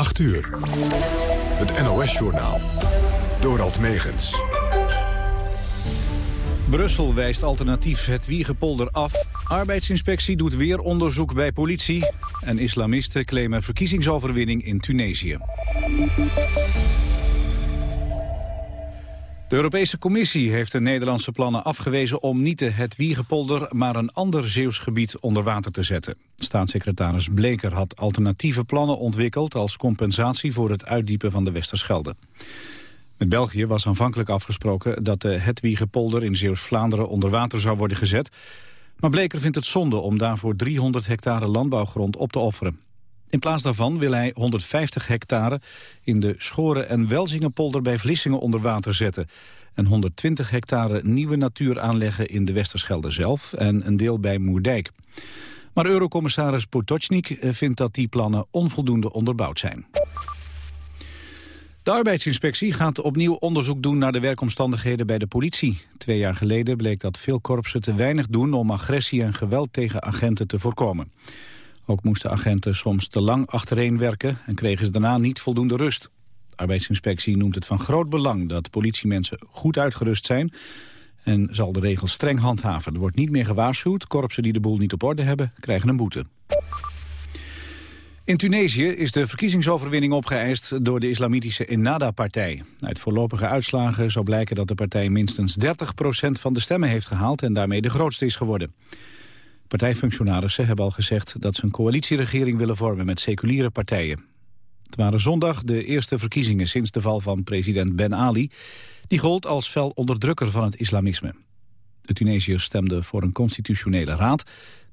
8 uur. Het NOS-journaal. Dorald Megens. Brussel wijst alternatief het Wiegepolder af. Arbeidsinspectie doet weer onderzoek bij politie. En islamisten claimen verkiezingsoverwinning in Tunesië. De Europese Commissie heeft de Nederlandse plannen afgewezen om niet het Wiegepolder, maar een ander Zeeuws gebied onder water te zetten. Staatssecretaris Bleker had alternatieve plannen ontwikkeld als compensatie voor het uitdiepen van de Westerschelde. Met België was aanvankelijk afgesproken dat de Hetwiegepolder in Zeeuws-Vlaanderen onder water zou worden gezet. Maar Bleker vindt het zonde om daarvoor 300 hectare landbouwgrond op te offeren. In plaats daarvan wil hij 150 hectare in de Schoren- en Welzingenpolder bij Vlissingen onder water zetten. En 120 hectare nieuwe natuur aanleggen in de Westerschelde zelf en een deel bij Moerdijk. Maar eurocommissaris Potocnik vindt dat die plannen onvoldoende onderbouwd zijn. De arbeidsinspectie gaat opnieuw onderzoek doen naar de werkomstandigheden bij de politie. Twee jaar geleden bleek dat veel korpsen te weinig doen om agressie en geweld tegen agenten te voorkomen. Ook moesten agenten soms te lang achtereen werken en kregen ze daarna niet voldoende rust. De arbeidsinspectie noemt het van groot belang dat politiemensen goed uitgerust zijn en zal de regels streng handhaven. Er wordt niet meer gewaarschuwd. Korpsen die de boel niet op orde hebben, krijgen een boete. In Tunesië is de verkiezingsoverwinning opgeëist door de islamitische Ennahda-partij. Uit voorlopige uitslagen zou blijken dat de partij minstens 30% van de stemmen heeft gehaald en daarmee de grootste is geworden. Partijfunctionarissen hebben al gezegd dat ze een coalitieregering willen vormen met seculiere partijen. Het waren zondag de eerste verkiezingen sinds de val van president Ben Ali. Die gold als fel onderdrukker van het islamisme. De Tunesiërs stemden voor een constitutionele raad...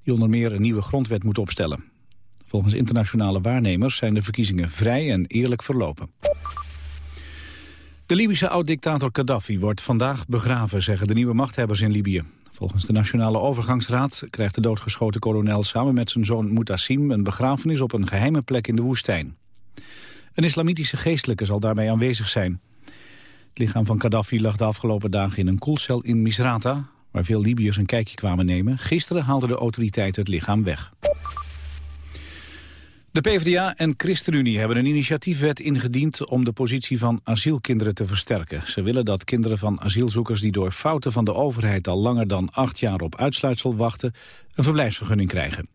die onder meer een nieuwe grondwet moet opstellen. Volgens internationale waarnemers zijn de verkiezingen vrij en eerlijk verlopen. De Libische oud-dictator Gaddafi wordt vandaag begraven, zeggen de nieuwe machthebbers in Libië. Volgens de Nationale Overgangsraad krijgt de doodgeschoten kolonel samen met zijn zoon Mutassim een begrafenis op een geheime plek in de woestijn. Een islamitische geestelijke zal daarbij aanwezig zijn. Het lichaam van Gaddafi lag de afgelopen dagen in een koelcel in Misrata, waar veel Libiërs een kijkje kwamen nemen. Gisteren haalden de autoriteiten het lichaam weg. De PvdA en ChristenUnie hebben een initiatiefwet ingediend om de positie van asielkinderen te versterken. Ze willen dat kinderen van asielzoekers die door fouten van de overheid al langer dan acht jaar op uitsluitsel wachten, een verblijfsvergunning krijgen.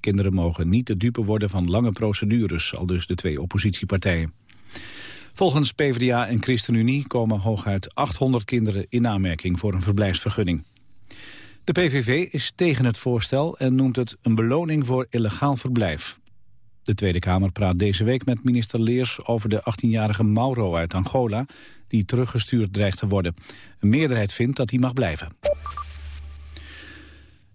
Kinderen mogen niet de dupe worden van lange procedures, al dus de twee oppositiepartijen. Volgens PvdA en ChristenUnie komen hooguit 800 kinderen in aanmerking voor een verblijfsvergunning. De PVV is tegen het voorstel en noemt het een beloning voor illegaal verblijf. De Tweede Kamer praat deze week met minister Leers over de 18-jarige Mauro uit Angola... die teruggestuurd dreigt te worden. Een meerderheid vindt dat hij mag blijven.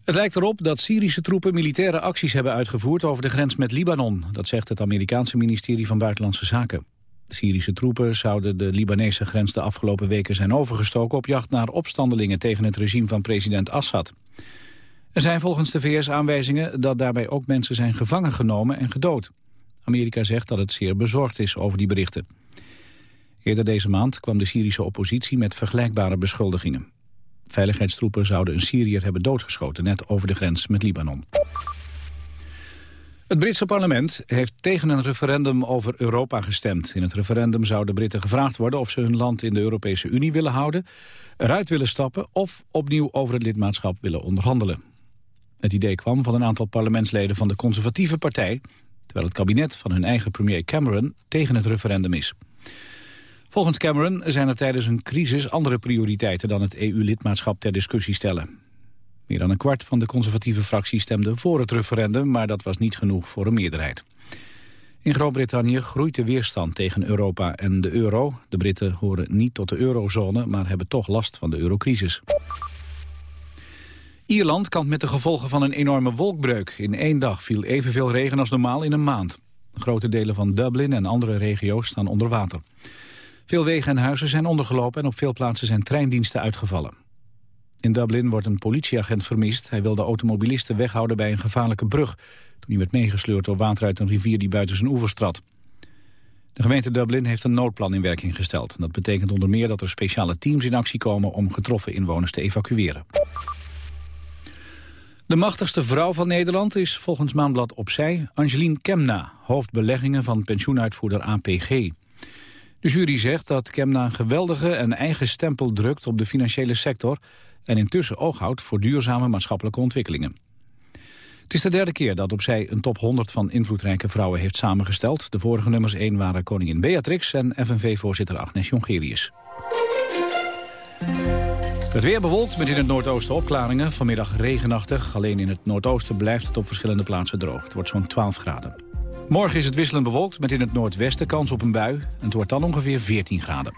Het lijkt erop dat Syrische troepen militaire acties hebben uitgevoerd over de grens met Libanon. Dat zegt het Amerikaanse ministerie van Buitenlandse Zaken. Syrische troepen zouden de Libanese grens de afgelopen weken zijn overgestoken... op jacht naar opstandelingen tegen het regime van president Assad. Er zijn volgens de VS aanwijzingen dat daarbij ook mensen zijn gevangen genomen en gedood. Amerika zegt dat het zeer bezorgd is over die berichten. Eerder deze maand kwam de Syrische oppositie met vergelijkbare beschuldigingen. Veiligheidstroepen zouden een Syriër hebben doodgeschoten, net over de grens met Libanon. Het Britse parlement heeft tegen een referendum over Europa gestemd. In het referendum zouden Britten gevraagd worden of ze hun land in de Europese Unie willen houden, eruit willen stappen of opnieuw over het lidmaatschap willen onderhandelen. Het idee kwam van een aantal parlementsleden van de conservatieve partij... terwijl het kabinet van hun eigen premier Cameron tegen het referendum is. Volgens Cameron zijn er tijdens een crisis andere prioriteiten... dan het EU-lidmaatschap ter discussie stellen. Meer dan een kwart van de conservatieve fractie stemde voor het referendum... maar dat was niet genoeg voor een meerderheid. In Groot-Brittannië groeit de weerstand tegen Europa en de euro. De Britten horen niet tot de eurozone, maar hebben toch last van de eurocrisis. Ierland kampt met de gevolgen van een enorme wolkbreuk. In één dag viel evenveel regen als normaal in een maand. Grote delen van Dublin en andere regio's staan onder water. Veel wegen en huizen zijn ondergelopen en op veel plaatsen zijn treindiensten uitgevallen. In Dublin wordt een politieagent vermist. Hij wilde automobilisten weghouden bij een gevaarlijke brug... toen hij werd meegesleurd door water uit een rivier die buiten zijn oevers trad. De gemeente Dublin heeft een noodplan in werking gesteld. Dat betekent onder meer dat er speciale teams in actie komen om getroffen inwoners te evacueren. De machtigste vrouw van Nederland is volgens Maanblad Opzij Angelien Kemna, hoofdbeleggingen van pensioenuitvoerder APG. De jury zegt dat Kemna een geweldige en eigen stempel drukt op de financiële sector en intussen oog houdt voor duurzame maatschappelijke ontwikkelingen. Het is de derde keer dat opzij een top 100 van invloedrijke vrouwen heeft samengesteld. De vorige nummers 1 waren koningin Beatrix en FNV-voorzitter Agnes Jongerius. Het weer bewolkt met in het noordoosten opklaringen. Vanmiddag regenachtig. Alleen in het noordoosten blijft het op verschillende plaatsen droog. Het wordt zo'n 12 graden. Morgen is het wisselend bewolkt met in het noordwesten kans op een bui. En het wordt dan ongeveer 14 graden.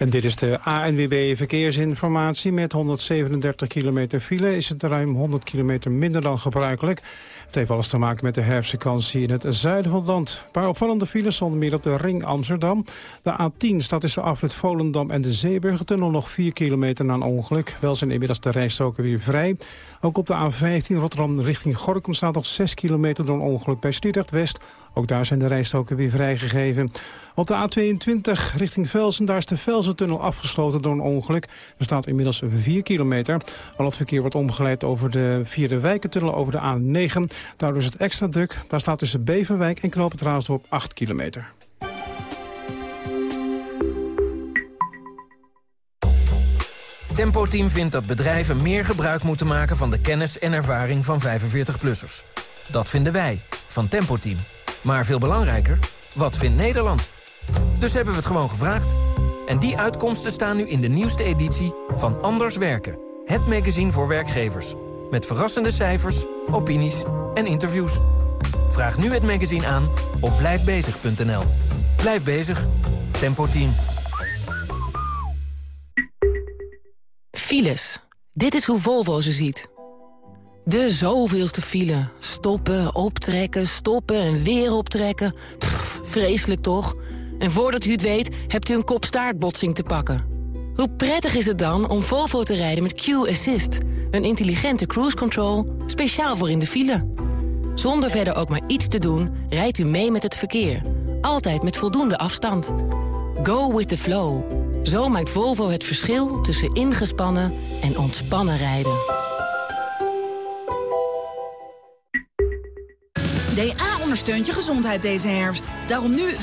En dit is de ANWB Verkeersinformatie. Met 137 kilometer file is het ruim 100 kilometer minder dan gebruikelijk. Het heeft alles te maken met de herfstvakantie in het zuiden van het land. Een paar opvallende files stonden meer op de ring Amsterdam. De A10 staat tussen afrit Volendam en de Zeeburgertunnel nog 4 kilometer na een ongeluk. Wel zijn inmiddels de rijstroken weer vrij. Ook op de A15 Rotterdam richting Gorkum staat nog 6 kilometer door een ongeluk bij Sliedrecht West. Ook daar zijn de rijstroken weer vrijgegeven. Op de A22 richting Velsen, daar is de Velsen-tunnel afgesloten door een ongeluk. Er staat inmiddels 4 kilometer. Al het verkeer wordt omgeleid over de vierde wijkentunnel over de A9. Daardoor is het extra druk. Daar staat tussen Beverwijk en Knoop het Raasdorp 8 kilometer. Tempo Team vindt dat bedrijven meer gebruik moeten maken van de kennis en ervaring van 45-plussers. Dat vinden wij, van Tempo Team. Maar veel belangrijker, wat vindt Nederland? Dus hebben we het gewoon gevraagd. En die uitkomsten staan nu in de nieuwste editie van Anders Werken. Het magazine voor werkgevers. Met verrassende cijfers, opinies en interviews. Vraag nu het magazine aan op blijfbezig.nl. Blijf bezig. Tempo Team. Files. Dit is hoe Volvo ze ziet. De zoveelste file. Stoppen, optrekken, stoppen en weer optrekken. Pff, vreselijk toch? En voordat u het weet, hebt u een kopstaartbotsing te pakken. Hoe prettig is het dan om Volvo te rijden met Q-Assist... Een intelligente cruise control, speciaal voor in de file. Zonder verder ook maar iets te doen, rijdt u mee met het verkeer. Altijd met voldoende afstand. Go with the flow. Zo maakt Volvo het verschil tussen ingespannen en ontspannen rijden. DA ondersteunt je gezondheid deze herfst. Daarom nu 25%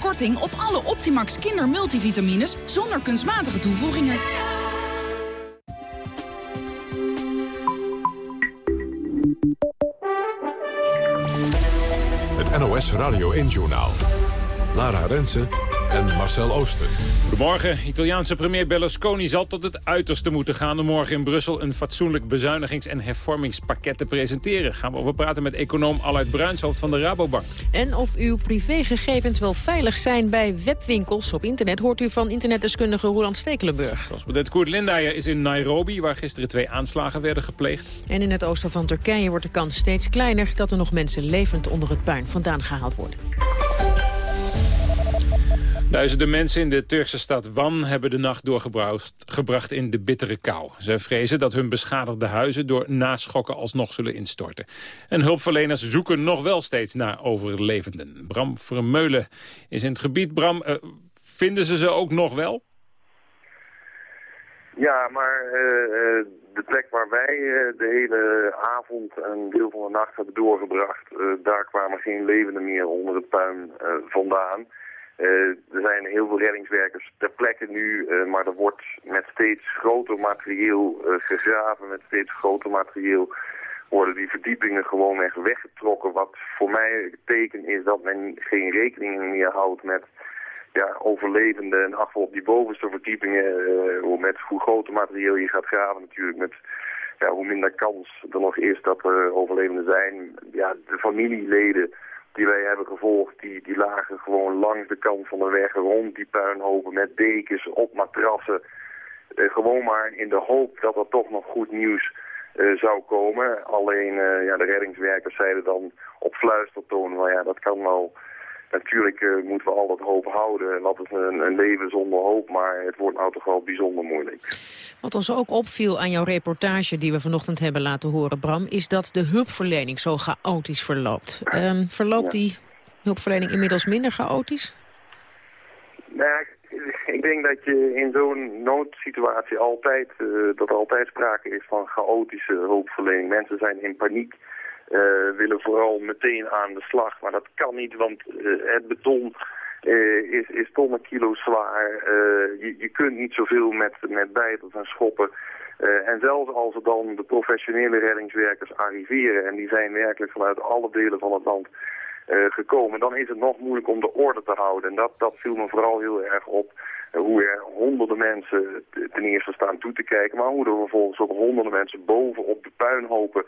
korting op alle Optimax kindermultivitamines... zonder kunstmatige toevoegingen. NOS Radio 1-journaal. Lara Rensen en Marcel Ooster. Goedemorgen. Italiaanse premier Berlusconi zal tot het uiterste moeten gaan... om morgen in Brussel een fatsoenlijk bezuinigings- en hervormingspakket te presenteren. Gaan we over praten met econoom Allard Bruinshoofd van de Rabobank. En of uw privégegevens wel veilig zijn bij webwinkels op internet... hoort u van internetdeskundige Roland Stekelenburg. Correspondent Koert Lindeyer is in Nairobi... waar gisteren twee aanslagen werden gepleegd. En in het oosten van Turkije wordt de kans steeds kleiner... dat er nog mensen levend onder het puin vandaan gehaald worden. Duizenden mensen in de Turkse stad Wan hebben de nacht doorgebracht in de bittere kou. Ze vrezen dat hun beschadigde huizen door naschokken alsnog zullen instorten. En hulpverleners zoeken nog wel steeds naar overlevenden. Bram Vermeulen is in het gebied. Bram, uh, vinden ze ze ook nog wel? Ja, maar uh, de plek waar wij de hele avond en deel van de nacht hebben doorgebracht... daar kwamen geen levenden meer onder het puin vandaan... Uh, er zijn heel veel reddingswerkers ter plekke nu, uh, maar er wordt met steeds groter materieel uh, gegraven, met steeds groter materieel worden die verdiepingen gewoon weg weggetrokken. Wat voor mij het teken is dat men geen rekening meer houdt met ja, overlevenden en achter op die bovenste verdiepingen, met hoe groter materieel je gaat graven natuurlijk, met ja, hoe minder kans er nog is dat er overlevenden zijn. Ja, de familieleden die wij hebben gevolgd, die, die lagen gewoon langs de kant van de weg rond die puinhopen met dekens op matrassen. Uh, gewoon maar in de hoop dat er toch nog goed nieuws uh, zou komen. Alleen uh, ja, de reddingswerkers zeiden dan op fluistertoon, nou ja, dat kan wel Natuurlijk uh, moeten we al dat hoop houden. Wat is een, een, leven zonder hoop, maar het wordt nou toch wel bijzonder moeilijk. Wat ons ook opviel aan jouw reportage die we vanochtend hebben laten horen, Bram... is dat de hulpverlening zo chaotisch verloopt. Um, verloopt die hulpverlening inmiddels minder chaotisch? Nou, Ik denk dat je in zo'n noodsituatie altijd, uh, dat er altijd sprake is van chaotische hulpverlening. Mensen zijn in paniek, willen vooral meteen aan de slag. Maar dat kan niet, want uh, het beton is, is tonnen kilo zwaar. Je, je, kunt niet zoveel met, met bijters en schoppen. en zelfs als er dan de professionele reddingswerkers arriveren... en die zijn werkelijk vanuit alle delen van het land gekomen, dan is het nog moeilijk om de orde te houden. En dat, dat viel me vooral heel erg op. Hoe er honderden mensen ten eerste staan toe te kijken, maar hoe er vervolgens ook honderden mensen boven op de puinhopen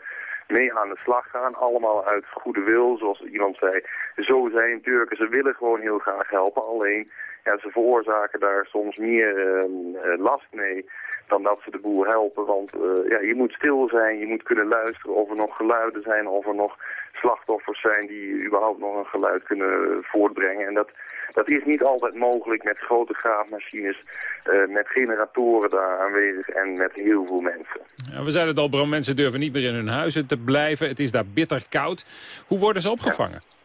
mee aan de slag gaan. Allemaal uit goede wil, zoals iemand zei. Zo zijn Turken, ze willen gewoon heel graag helpen. Alleen, ja, ze veroorzaken daar soms meer uh, last mee dan dat ze de boel helpen. Want uh, ja, je moet stil zijn, je moet kunnen luisteren of er nog geluiden zijn, of er nog slachtoffers zijn die überhaupt nog een geluid kunnen voortbrengen. En dat, dat is niet altijd mogelijk met grote graafmachines, uh, met generatoren daar aanwezig en met heel veel mensen. Ja, we zeiden het al, Bram, mensen durven niet meer in hun huizen te blijven. Het is daar bitter koud. Hoe worden ze opgevangen? Ja.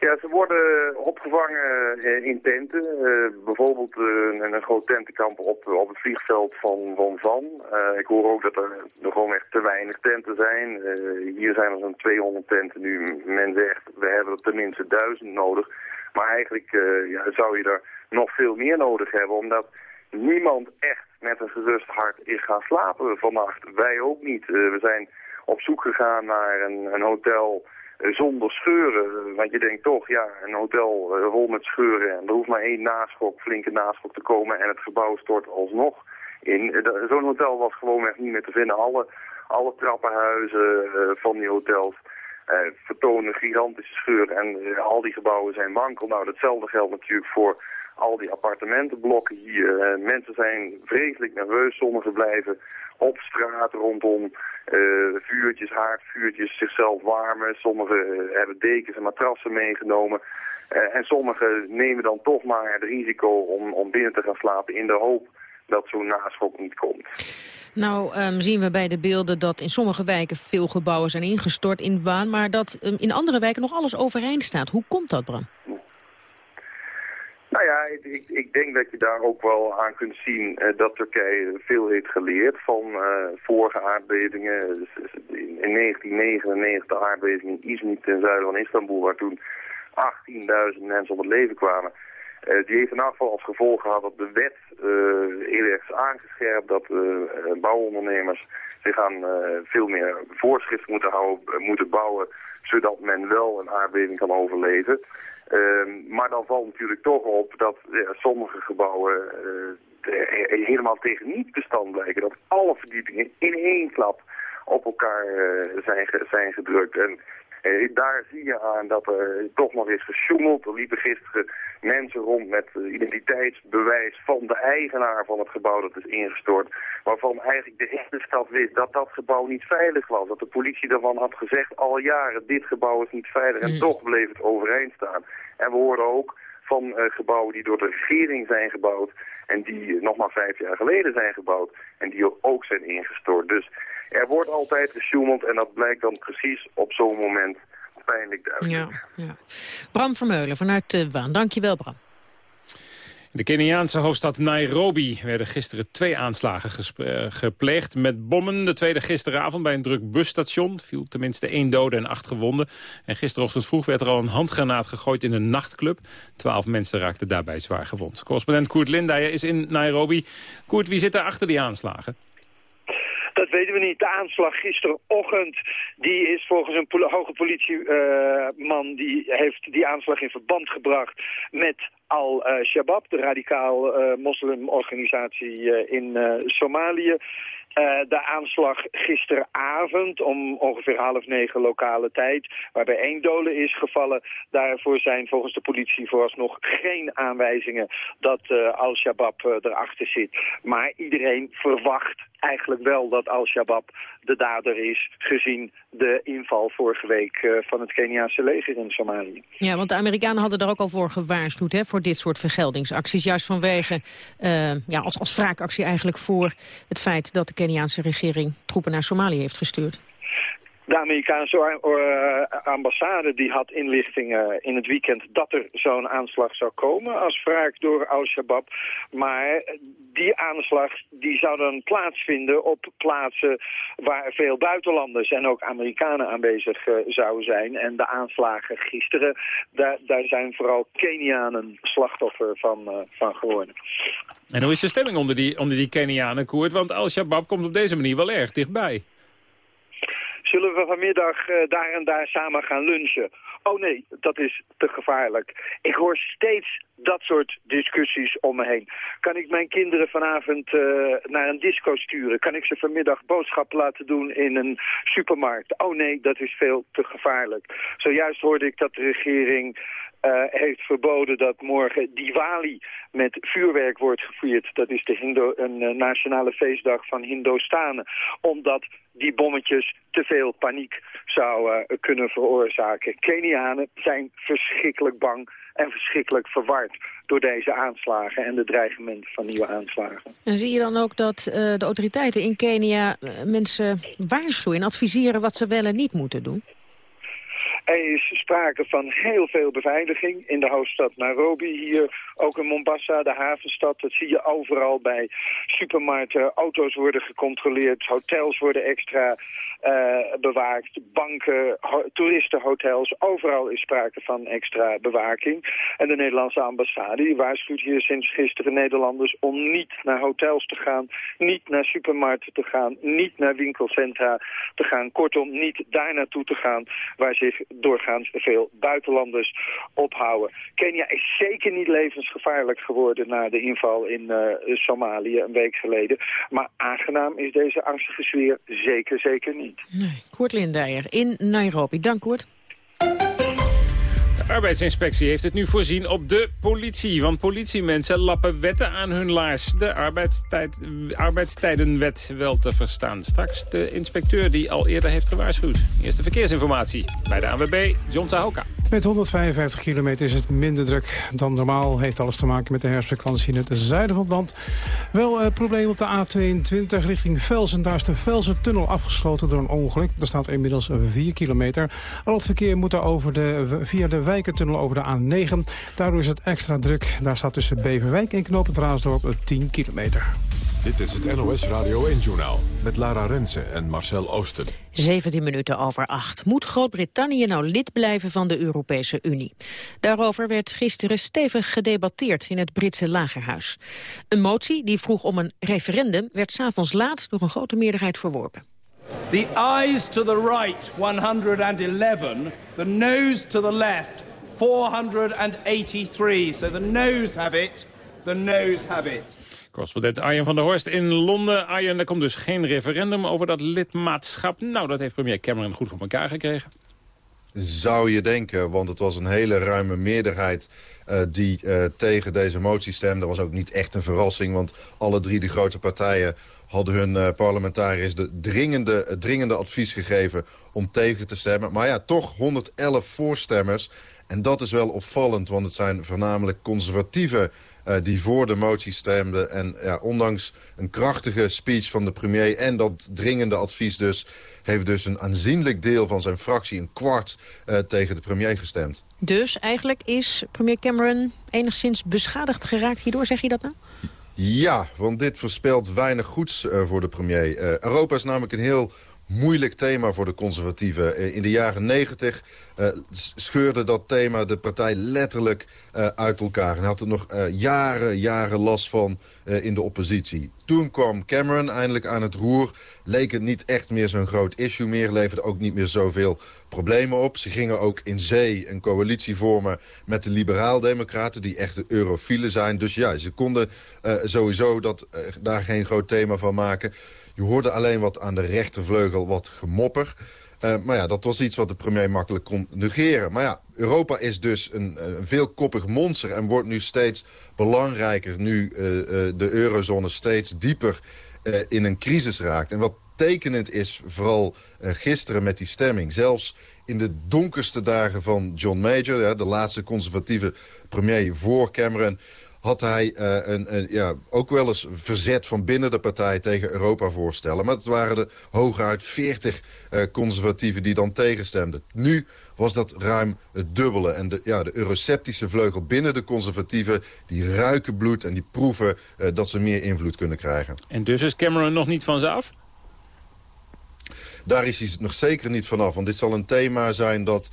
Ja, ze worden opgevangen eh, in tenten. Uh, bijvoorbeeld uh, een groot tentenkamp op, op het vliegveld van Van ik hoor ook dat er nog gewoon echt te weinig tenten zijn. hier zijn er zo'n 200 tenten nu. Men zegt, we hebben er tenminste duizend nodig. Maar eigenlijk ja, zou je er nog veel meer nodig hebben, omdat niemand echt met een gerust hart is gaan slapen vannacht. Wij ook niet. we zijn op zoek gegaan naar een, een hotel zonder scheuren. Want je denkt toch, ja, een hotel uh, vol met scheuren en er hoeft maar één naschok, flinke naschok te komen en het gebouw stort alsnog in. Uh, Zo'n hotel was gewoon echt niet meer te vinden. Alle, alle trappenhuizen uh, van die hotels vertonen gigantische scheuren en al die gebouwen zijn wankel. Nou, datzelfde geldt natuurlijk voor al die appartementenblokken hier. mensen zijn vreselijk nerveus, sommigen blijven op straat rondom uh, vuurtjes, haardvuurtjes, zichzelf warmen. Sommigen uh, hebben dekens en matrassen meegenomen. En sommigen nemen dan toch maar het risico om, om binnen te gaan slapen in de hoop dat zo'n naschok niet komt. Nou um, zien we bij de beelden dat in sommige wijken veel gebouwen zijn ingestort in waan... maar dat um, in andere wijken nog alles overeind staat. Hoe komt dat, Bram? Nou ja, ik, ik, denk dat je daar ook wel aan kunt zien uh, dat Turkije veel heeft geleerd van uh, vorige aardbevingen. Dus, dus in 1999 de aardbeving in Izmit ten zuiden van Istanbul, waar toen 18.000 mensen om het leven kwamen. Uh, die heeft in afval als gevolg gehad dat de wet heel erg is aangescherpt, dat bouwondernemers zich aan veel meer voorschriften moeten houden, moeten bouwen, zodat men wel een aardbeving kan overleven. Uh, maar dan valt natuurlijk toch op dat sommige gebouwen uh, helemaal tegen niet bestand blijken. Dat alle verdiepingen in één klap op elkaar uh, zijn, zijn gedrukt. En daar zie je aan dat er toch nog is gesjoemeld. Er liepen gisteren mensen rond met identiteitsbewijs van de eigenaar van het gebouw dat is ingestort. Waarvan eigenlijk de hele stad wist dat dat gebouw niet veilig was. Dat de politie daarvan had gezegd al jaren, dit gebouw is niet veilig. En mm. toch bleef het overeind staan. En we hoorden ook van uh, gebouwen die door de regering zijn gebouwd en die nog maar vijf jaar geleden zijn gebouwd en die ook zijn ingestort. Dus er wordt altijd gesjoemeld en dat blijkt dan precies op zo'n moment pijnlijk duidelijk. Ja, ja. Bram Vermeulen vanuit Waan. Dankjewel Bram. In de Keniaanse hoofdstad Nairobi werden gisteren twee aanslagen eh, gepleegd met bommen. De tweede gisteravond bij een druk busstation. Viel tenminste één dode en acht gewonden. En gisterochtend vroeg werd er al een handgranaat gegooid in een nachtclub. Twaalf mensen raakten daarbij zwaar gewond. Correspondent Koert Lindijer is in Nairobi. Koert, wie zit er achter die aanslagen? Dat weten we niet. De aanslag gisterochtend, die is volgens een pol hoge politieman, uh, die heeft die aanslag in verband gebracht met Al-Shabaab, de radicaal uh, moslimorganisatie in Somalië. Uh, de aanslag gisteravond om ongeveer half negen lokale tijd, waarbij één dode is gevallen. Daarvoor zijn volgens de politie vooralsnog geen aanwijzingen dat uh, Al-Shabaab uh, erachter zit. Maar iedereen verwacht eigenlijk wel dat Al-Shabaab de dader is, gezien de inval vorige week van het Keniaanse leger in Somalië. Ja, want de Amerikanen hadden er ook al voor gewaarschuwd, hè, voor dit soort vergeldingsacties. Juist vanwege, ja, als, als wraakactie eigenlijk voor het feit dat de Keniaanse regering troepen naar Somalië heeft gestuurd. De Amerikaanse uh, ambassade die had inlichtingen in het weekend dat er zo'n aanslag zou komen als wraak door Al-Shabaab. Maar die aanslag die zou dan plaatsvinden op plaatsen waar veel buitenlanders en ook Amerikanen aanwezig zouden zijn. En de aanslagen gisteren, daar, daar zijn vooral Kenianen slachtoffer van, van geworden. En hoe is de stemming onder die, onder die Kenianen, Koert? Want Al-Shabaab komt op deze manier wel erg dichtbij. Zullen we vanmiddag uh, daar en daar samen gaan lunchen? Oh nee, dat is te gevaarlijk. Ik hoor steeds dat soort discussies om me heen. Kan ik mijn kinderen vanavond uh, naar een disco sturen? Kan ik ze vanmiddag boodschappen laten doen in een supermarkt? Oh nee, dat is veel te gevaarlijk. Zojuist hoorde ik dat de regering uh, heeft verboden dat morgen Diwali met vuurwerk wordt gevierd. Dat is de Hindo een uh, nationale feestdag van Hindostanen. Omdat die bommetjes te veel paniek zouden uh, kunnen veroorzaken. Kenianen zijn verschrikkelijk bang en verschrikkelijk verward door deze aanslagen en de dreigementen van nieuwe aanslagen. En zie je dan ook dat de autoriteiten in Kenia mensen waarschuwen en adviseren wat ze wel en niet moeten doen? Er is sprake van heel veel beveiliging in de hoofdstad Nairobi. Hier ook in Mombasa, de havenstad. Dat zie je overal bij supermarkten. Auto's worden gecontroleerd. Hotels worden extra uh, bewaakt. Banken, toeristenhotels. Overal is sprake van extra bewaking. En de Nederlandse ambassade waarschuwt hier sinds gisteren Nederlanders... om niet naar hotels te gaan. Niet naar supermarkten te gaan. Niet naar winkelcentra te gaan. Kortom, niet daar naartoe te gaan waar zich doorgaans veel buitenlanders ophouden. Kenia is zeker niet levensgevaarlijk geworden na de inval in uh, Somalië een week geleden. Maar aangenaam is deze angstige sfeer zeker, zeker niet. Nee, Koert Lindijer in Nairobi. Dank Koert. Arbeidsinspectie heeft het nu voorzien op de politie. Want politiemensen lappen wetten aan hun laars. De arbeidstijd, arbeidstijdenwet wel te verstaan. Straks de inspecteur die al eerder heeft gewaarschuwd. Eerste verkeersinformatie bij de ANWB, John Sahoka. Met 155 kilometer is het minder druk dan normaal. Heeft alles te maken met de herfstvakantie in het zuiden van het land. Wel uh, probleem op de A22 richting Velsen. Daar is de Velsen-tunnel afgesloten door een ongeluk. Er staat inmiddels 4 kilometer. Al het verkeer moet daar over de, via de Wijkentunnel over de A9. Daardoor is het extra druk. Daar staat tussen Beverwijk en Knoop Raasdorp 10 kilometer. Dit is het NOS Radio 1-journaal met Lara Rensen en Marcel Oosten. 17 minuten over 8. Moet Groot-Brittannië nou lid blijven van de Europese Unie? Daarover werd gisteren stevig gedebatteerd in het Britse lagerhuis. Een motie die vroeg om een referendum werd s'avonds laat door een grote meerderheid verworpen. The ayes to the right 111, the noes to the left 483. So the noes have it, the noes have it. Correspondent Arjen van der Horst in Londen. Arjen, er komt dus geen referendum over dat lidmaatschap. Nou, dat heeft premier Cameron goed voor elkaar gekregen. Zou je denken, want het was een hele ruime meerderheid uh, die uh, tegen deze motie stemde. Dat was ook niet echt een verrassing, want alle drie de grote partijen hadden hun uh, parlementariërs de dringende, dringende advies gegeven om tegen te stemmen. Maar ja, toch 111 voorstemmers. En dat is wel opvallend, want het zijn voornamelijk conservatieven uh, die voor de motie stemden. En ja, ondanks een krachtige speech van de premier en dat dringende advies dus... heeft dus een aanzienlijk deel van zijn fractie, een kwart, uh, tegen de premier gestemd. Dus eigenlijk is premier Cameron enigszins beschadigd geraakt hierdoor, zeg je dat nou? Ja, want dit voorspelt weinig goeds uh, voor de premier. Europa is namelijk een heel moeilijk thema voor de conservatieven. In de jaren negentig uh, scheurde dat thema de partij letterlijk uh, uit elkaar. En had er nog jaren, jaren last van in de oppositie. Toen kwam Cameron eindelijk aan het roer. Leek het niet echt meer zo'n groot issue meer. Leverde ook niet meer zoveel problemen op. Ze gingen ook in zee een coalitie vormen met de liberaal-democraten... die echte eurofielen zijn. Dus ja, ze konden sowieso dat, daar geen groot thema van maken... Je hoorde alleen wat aan de rechtervleugel wat gemopper. Uh, maar ja, dat was iets wat de premier makkelijk kon negeren. Maar ja, Europa is dus een, een veelkoppig monster... en wordt nu steeds belangrijker... nu uh, uh, de eurozone steeds dieper in een crisis raakt. En wat tekenend is, vooral gisteren met die stemming... zelfs in de donkerste dagen van John Major... de laatste conservatieve premier voor Cameron had hij een, een, ja, ook wel eens verzet van binnen de partij tegen Europa-voorstellen. Maar het waren er hooguit 40 conservatieven die dan tegenstemden. Nu was dat ruim het dubbele. En de, ja, de euroceptische vleugel binnen de conservatieven... die ruiken bloed en die proeven dat ze meer invloed kunnen krijgen. En dus is Cameron nog niet van ze af? Daar is hij nog zeker niet vanaf. Want dit zal een thema zijn dat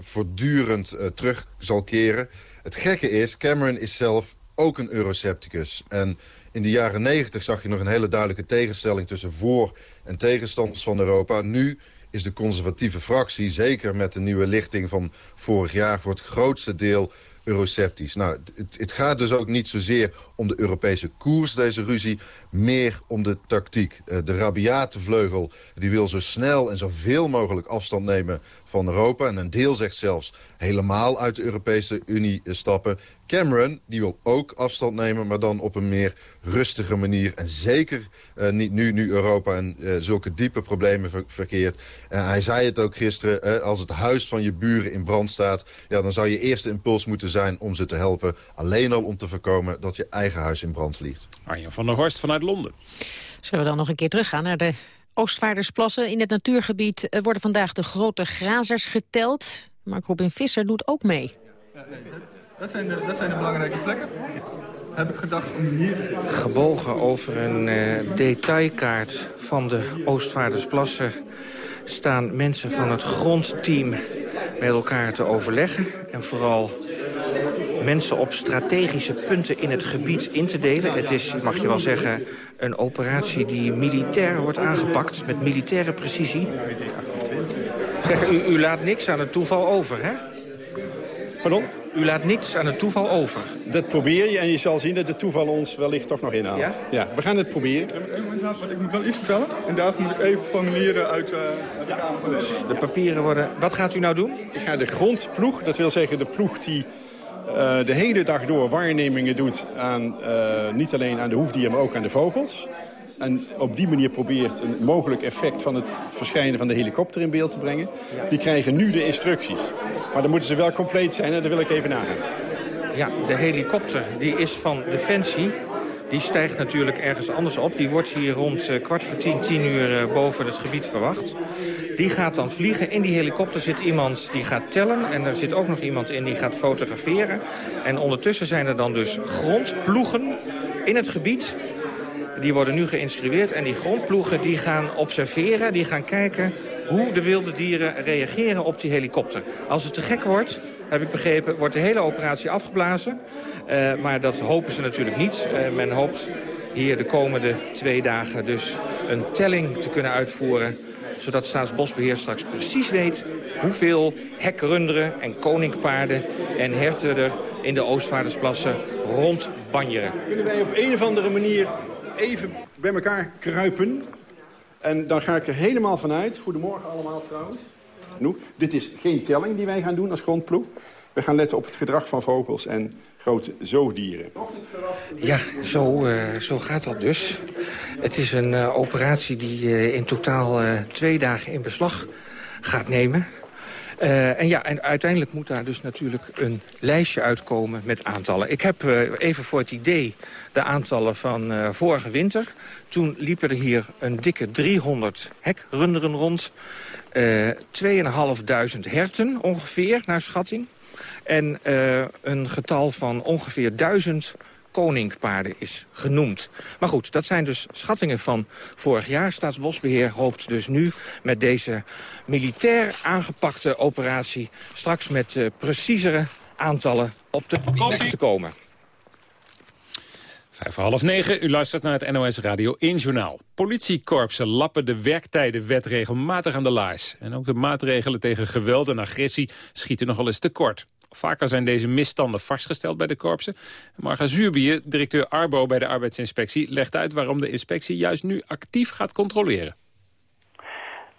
voortdurend terug zal keren. Het gekke is, Cameron is zelf ook een eurocepticus. En in de jaren negentig zag je nog een hele duidelijke tegenstelling... tussen voor- en tegenstanders van Europa. Nu is de conservatieve fractie, zeker met de nieuwe lichting van vorig jaar... voor het grootste deel euroceptisch. Nou, het, het, gaat dus ook niet zozeer om de Europese koers, deze ruzie... meer om de tactiek. Uh, de rabiate vleugel die wil zo snel en zoveel mogelijk afstand nemen van Europa. En een deel zegt zelfs helemaal uit de Europese Unie stappen. Cameron die wil ook afstand nemen, maar dan op een meer rustige manier. En zeker uh, niet nu, nu Europa uh, zulke diepe problemen ver verkeert. En hij zei het ook gisteren, uh, als het huis van je buren in brand staat... Ja, dan zou je eerste impuls moeten zijn om ze te helpen. Alleen al om te voorkomen dat je eigen huis in brand vliegt. Arjen van der Horst vanuit Londen. Zullen we dan nog een keer teruggaan naar de Oostvaardersplassen. In het natuurgebied worden vandaag de grote grazers geteld. Mark Robin Visser doet ook mee. Ja, nee, dat, zijn de, dat zijn de belangrijke plekken. Heb ik gedacht om hier... Gebogen over een uh, detailkaart van de Oostvaardersplassen... staan mensen van het grondteam met elkaar te overleggen. En vooral mensen op strategische punten in het gebied in te delen. Het is, mag je wel zeggen, een operatie die militair wordt aangepakt... met militaire precisie. Zeg, u, u laat niks aan het toeval over, hè? Pardon? U laat niets aan het toeval over. Dat probeer je en je zal zien dat het toeval ons wellicht toch nog inhaalt. Ja? ja we gaan het proberen. Ik moet wel iets vertellen en daarvoor moet ik even formulieren uit, uh, uit de Kamer van De papieren worden... Wat gaat u nou doen? Ik ga de grondploeg, dat wil zeggen de ploeg die de hele dag door waarnemingen doet... Aan, uh, niet alleen aan de hoefdieren, maar ook aan de vogels. En op die manier probeert een mogelijk effect van het verschijnen van de helikopter in beeld te brengen. Die krijgen nu de instructies. Maar dan moeten ze wel compleet zijn en dat wil ik even nagaan. Ja, de helikopter die is van Defensie. Die stijgt natuurlijk ergens anders op. Die wordt hier rond uh, kwart voor tien, tien uur boven het gebied verwacht. Die gaat dan vliegen. In die helikopter zit iemand die gaat tellen. En er zit ook nog iemand in die gaat fotograferen. En ondertussen zijn er dan dus grondploegen in het gebied die worden nu geïnstrueerd en die grondploegen die gaan observeren, die gaan kijken hoe de wilde dieren reageren op die helikopter. Als het te gek wordt, heb ik begrepen, wordt de hele operatie afgeblazen. Uh, maar dat hopen ze natuurlijk niet. Uh, men hoopt hier de komende twee dagen dus een telling te kunnen uitvoeren zodat Staatsbosbeheer straks precies weet hoeveel hekrunderen en koninkpaarden en herten er in de Oostvaardersplassen rondbanjeren. Kunnen wij op een of andere manier even bij elkaar kruipen. En dan ga ik er helemaal vanuit. Goedemorgen allemaal trouwens. Nou, dit is geen telling die wij gaan doen als grondploeg. We gaan letten op het gedrag van vogels en grote zoogdieren. Ja, zo, uh, zo gaat dat dus. Het is een uh, operatie die uh, in totaal twee dagen in beslag gaat nemen. En ja, en uiteindelijk moet daar dus natuurlijk een lijstje uitkomen met aantallen. Ik heb even voor het idee de aantallen van vorige winter. Toen liepen er hier een dikke 300 hekrunderen rond. 2.500 herten ongeveer, naar schatting. En een getal van ongeveer 1000 koninkpaarden is genoemd. Maar goed, dat zijn dus schattingen van vorig jaar. Staatsbosbeheer hoopt dus nu met deze militair aangepakte operatie... straks met uh, preciezere aantallen op de te komen. Vijf voor half negen, u luistert naar het NOS Radio 1 Journaal. Politiekorpsen lappen de werktijdenwet regelmatig aan de laars. En ook de maatregelen tegen geweld en agressie schieten nogal eens tekort. Vaker zijn deze misstanden vastgesteld bij de korpsen. Marga Zuurbier, directeur Arbo bij de arbeidsinspectie... legt uit waarom de inspectie juist nu actief gaat controleren.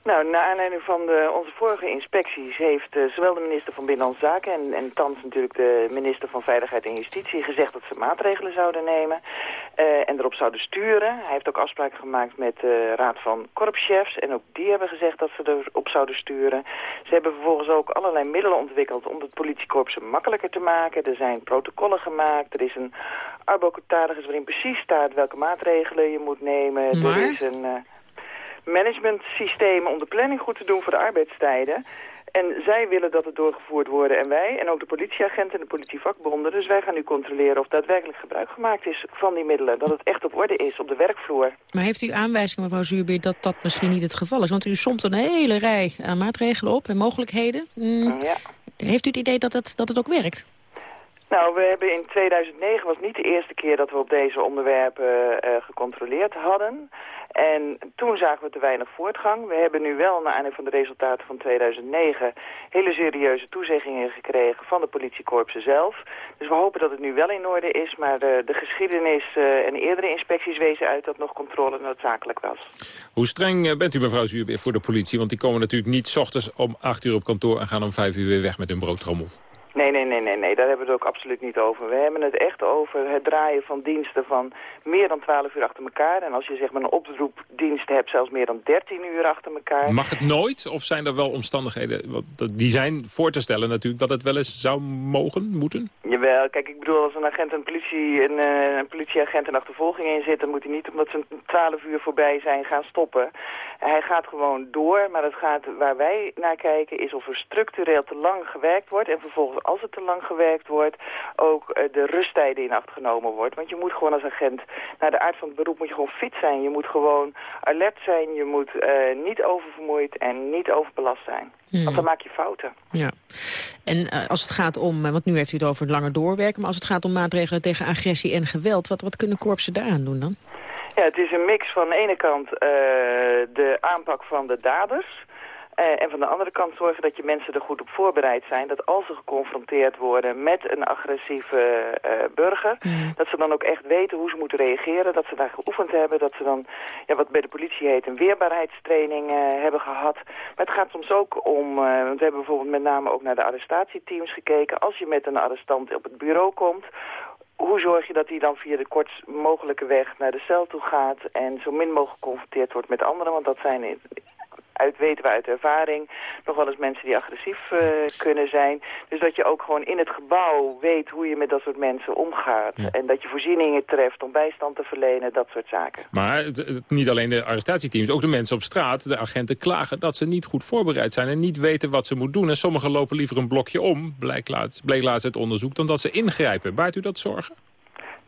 Nou, naar aanleiding van de, onze vorige inspecties heeft uh, zowel de minister van Binnenlandse Zaken en, en thans natuurlijk de minister van Veiligheid en Justitie gezegd dat ze maatregelen zouden nemen uh, en erop zouden sturen. Hij heeft ook afspraken gemaakt met de Raad van Korpschefs en ook die hebben gezegd dat ze erop zouden sturen. Ze hebben vervolgens ook allerlei middelen ontwikkeld om het politiekorps makkelijker te maken. Er zijn protocollen gemaakt, er is een arbocataris waarin precies staat welke maatregelen je moet nemen. Maar? Er is een... Uh, managementsystemen om de planning goed te doen voor de arbeidstijden. En zij willen dat het doorgevoerd wordt en wij, en ook de politieagenten en de politievakbonden. Dus wij gaan nu controleren of daadwerkelijk gebruik gemaakt is van die middelen. Dat het echt op orde is op de werkvloer. Maar heeft u aanwijzingen, mevrouw Zuurbeer, dat dat misschien niet het geval is? Want u somt een hele rij aan maatregelen op en mogelijkheden. Mm. Ja. Heeft u het idee dat het, dat het ook werkt? Nou, we hebben in 2009 was niet de eerste keer dat we op deze onderwerpen uh, gecontroleerd hadden. En toen zagen we te weinig voortgang. We hebben nu wel, naar aanleiding van de resultaten van 2009... hele serieuze toezeggingen gekregen van de politiekorpsen zelf. Dus we hopen dat het nu wel in orde is. Maar de, de geschiedenis uh, en eerdere inspecties wezen uit dat nog controle noodzakelijk was. Hoe streng bent u, mevrouw Zuurbeer, voor de politie? Want die komen natuurlijk niet s ochtends om 8 uur op kantoor... en gaan om 5 uur weer weg met hun broodtrommel. Nee, nee, nee, nee, nee, daar hebben we het ook absoluut niet over. We hebben het echt over het draaien van diensten van meer dan 12 uur achter elkaar. En als je zeg maar een oproepdienst hebt, zelfs meer dan 13 uur achter elkaar. Mag het nooit? Of zijn er wel omstandigheden, want die zijn voor te stellen natuurlijk, dat het wel eens zou mogen, moeten? Jawel, kijk, ik bedoel, als een agent en politie, een, uh, een politieagent een achtervolging in zit, dan moet hij niet omdat ze 12 uur voorbij zijn gaan stoppen. Hij gaat gewoon door, maar het gaat, waar wij naar kijken is of er structureel te lang gewerkt wordt en vervolgens als het te lang gewerkt wordt, ook uh, de rusttijden in acht genomen wordt. Want je moet gewoon als agent, naar de aard van het beroep, moet je gewoon fit zijn. Je moet gewoon alert zijn, je moet uh, niet oververmoeid en niet overbelast zijn. Hmm. Want dan maak je fouten. Ja. En uh, als het gaat om, want nu heeft u het over langer doorwerken, maar als het gaat om maatregelen tegen agressie en geweld, wat, wat kunnen korpsen daaraan doen dan? Ja, het is een mix van de ene kant de aanpak van de daders... Uh, en van de andere kant zorgen dat je mensen er goed op voorbereid zijn. Dat als ze geconfronteerd worden met een agressieve uh, burger... Mm. dat ze dan ook echt weten hoe ze moeten reageren. Dat ze daar geoefend hebben. Dat ze dan, ja, wat bij de politie heet, een weerbaarheidstraining uh, hebben gehad. Maar het gaat soms ook om... want we hebben bijvoorbeeld met name ook naar de arrestatieteams gekeken. Als je met een arrestant op het bureau komt hoe zorg je dat hij dan via de kortst mogelijke weg naar de cel toe gaat... en zo min mogelijk geconfronteerd wordt met anderen? Want dat zijn uit weten we uit ervaring nog wel eens mensen die agressief uh, kunnen zijn. Dus dat je ook gewoon in het gebouw weet hoe je met dat soort mensen omgaat. Ja. En dat je voorzieningen treft om bijstand te verlenen, dat soort zaken. Maar het, het, niet alleen de arrestatieteams, ook de mensen op straat, de agenten klagen dat ze niet goed voorbereid zijn en niet weten wat ze moeten doen. En sommigen lopen liever een blokje om, bleek laatst, bleek laatst uit onderzoek, dan dat ze ingrijpen. Baart u dat zorgen?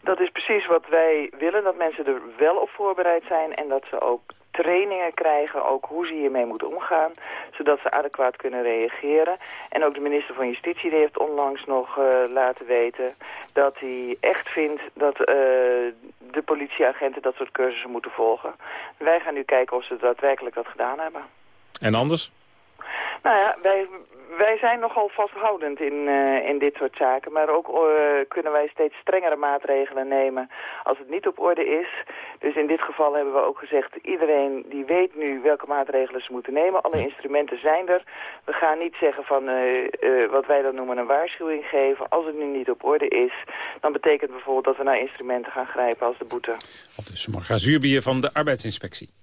Dat is precies wat wij willen, dat mensen er wel op voorbereid zijn en dat ze ook trainingen krijgen, ook hoe ze hiermee moeten omgaan, zodat ze adequaat kunnen reageren. En ook de minister van Justitie heeft onlangs nog uh, laten weten dat hij echt vindt dat uh, de politieagenten dat soort cursussen moeten volgen. Wij gaan nu kijken of ze daadwerkelijk dat gedaan hebben. En anders? Nou ja, wij, wij zijn nogal vasthoudend in, uh, in dit soort zaken. Maar ook uh, kunnen wij steeds strengere maatregelen nemen als het niet op orde is. Dus in dit geval hebben we ook gezegd... iedereen die weet nu welke maatregelen ze moeten nemen. Alle instrumenten zijn er. We gaan niet zeggen van uh, wat wij dan noemen een waarschuwing geven. Als het nu niet op orde is... dan betekent bijvoorbeeld dat we naar instrumenten gaan grijpen als de boete. Dus Marga Zuurbier van de Arbeidsinspectie.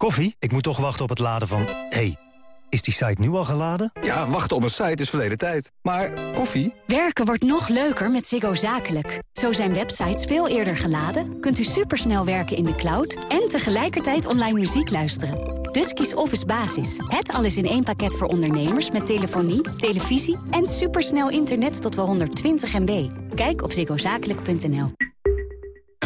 Koffie? Ik moet toch wachten op het laden van... hey, is die site nu al geladen? Ja, wachten op een site is verleden tijd. Maar koffie? Werken wordt nog leuker met Ziggo Zakelijk. Zo zijn websites veel eerder geladen, kunt u supersnel werken in de cloud... en tegelijkertijd online muziek luisteren. Dus kies Office Basis. Het alles in één pakket voor ondernemers met telefonie, televisie... en supersnel internet tot wel 120 MB. Kijk op ziggozakelijk.nl.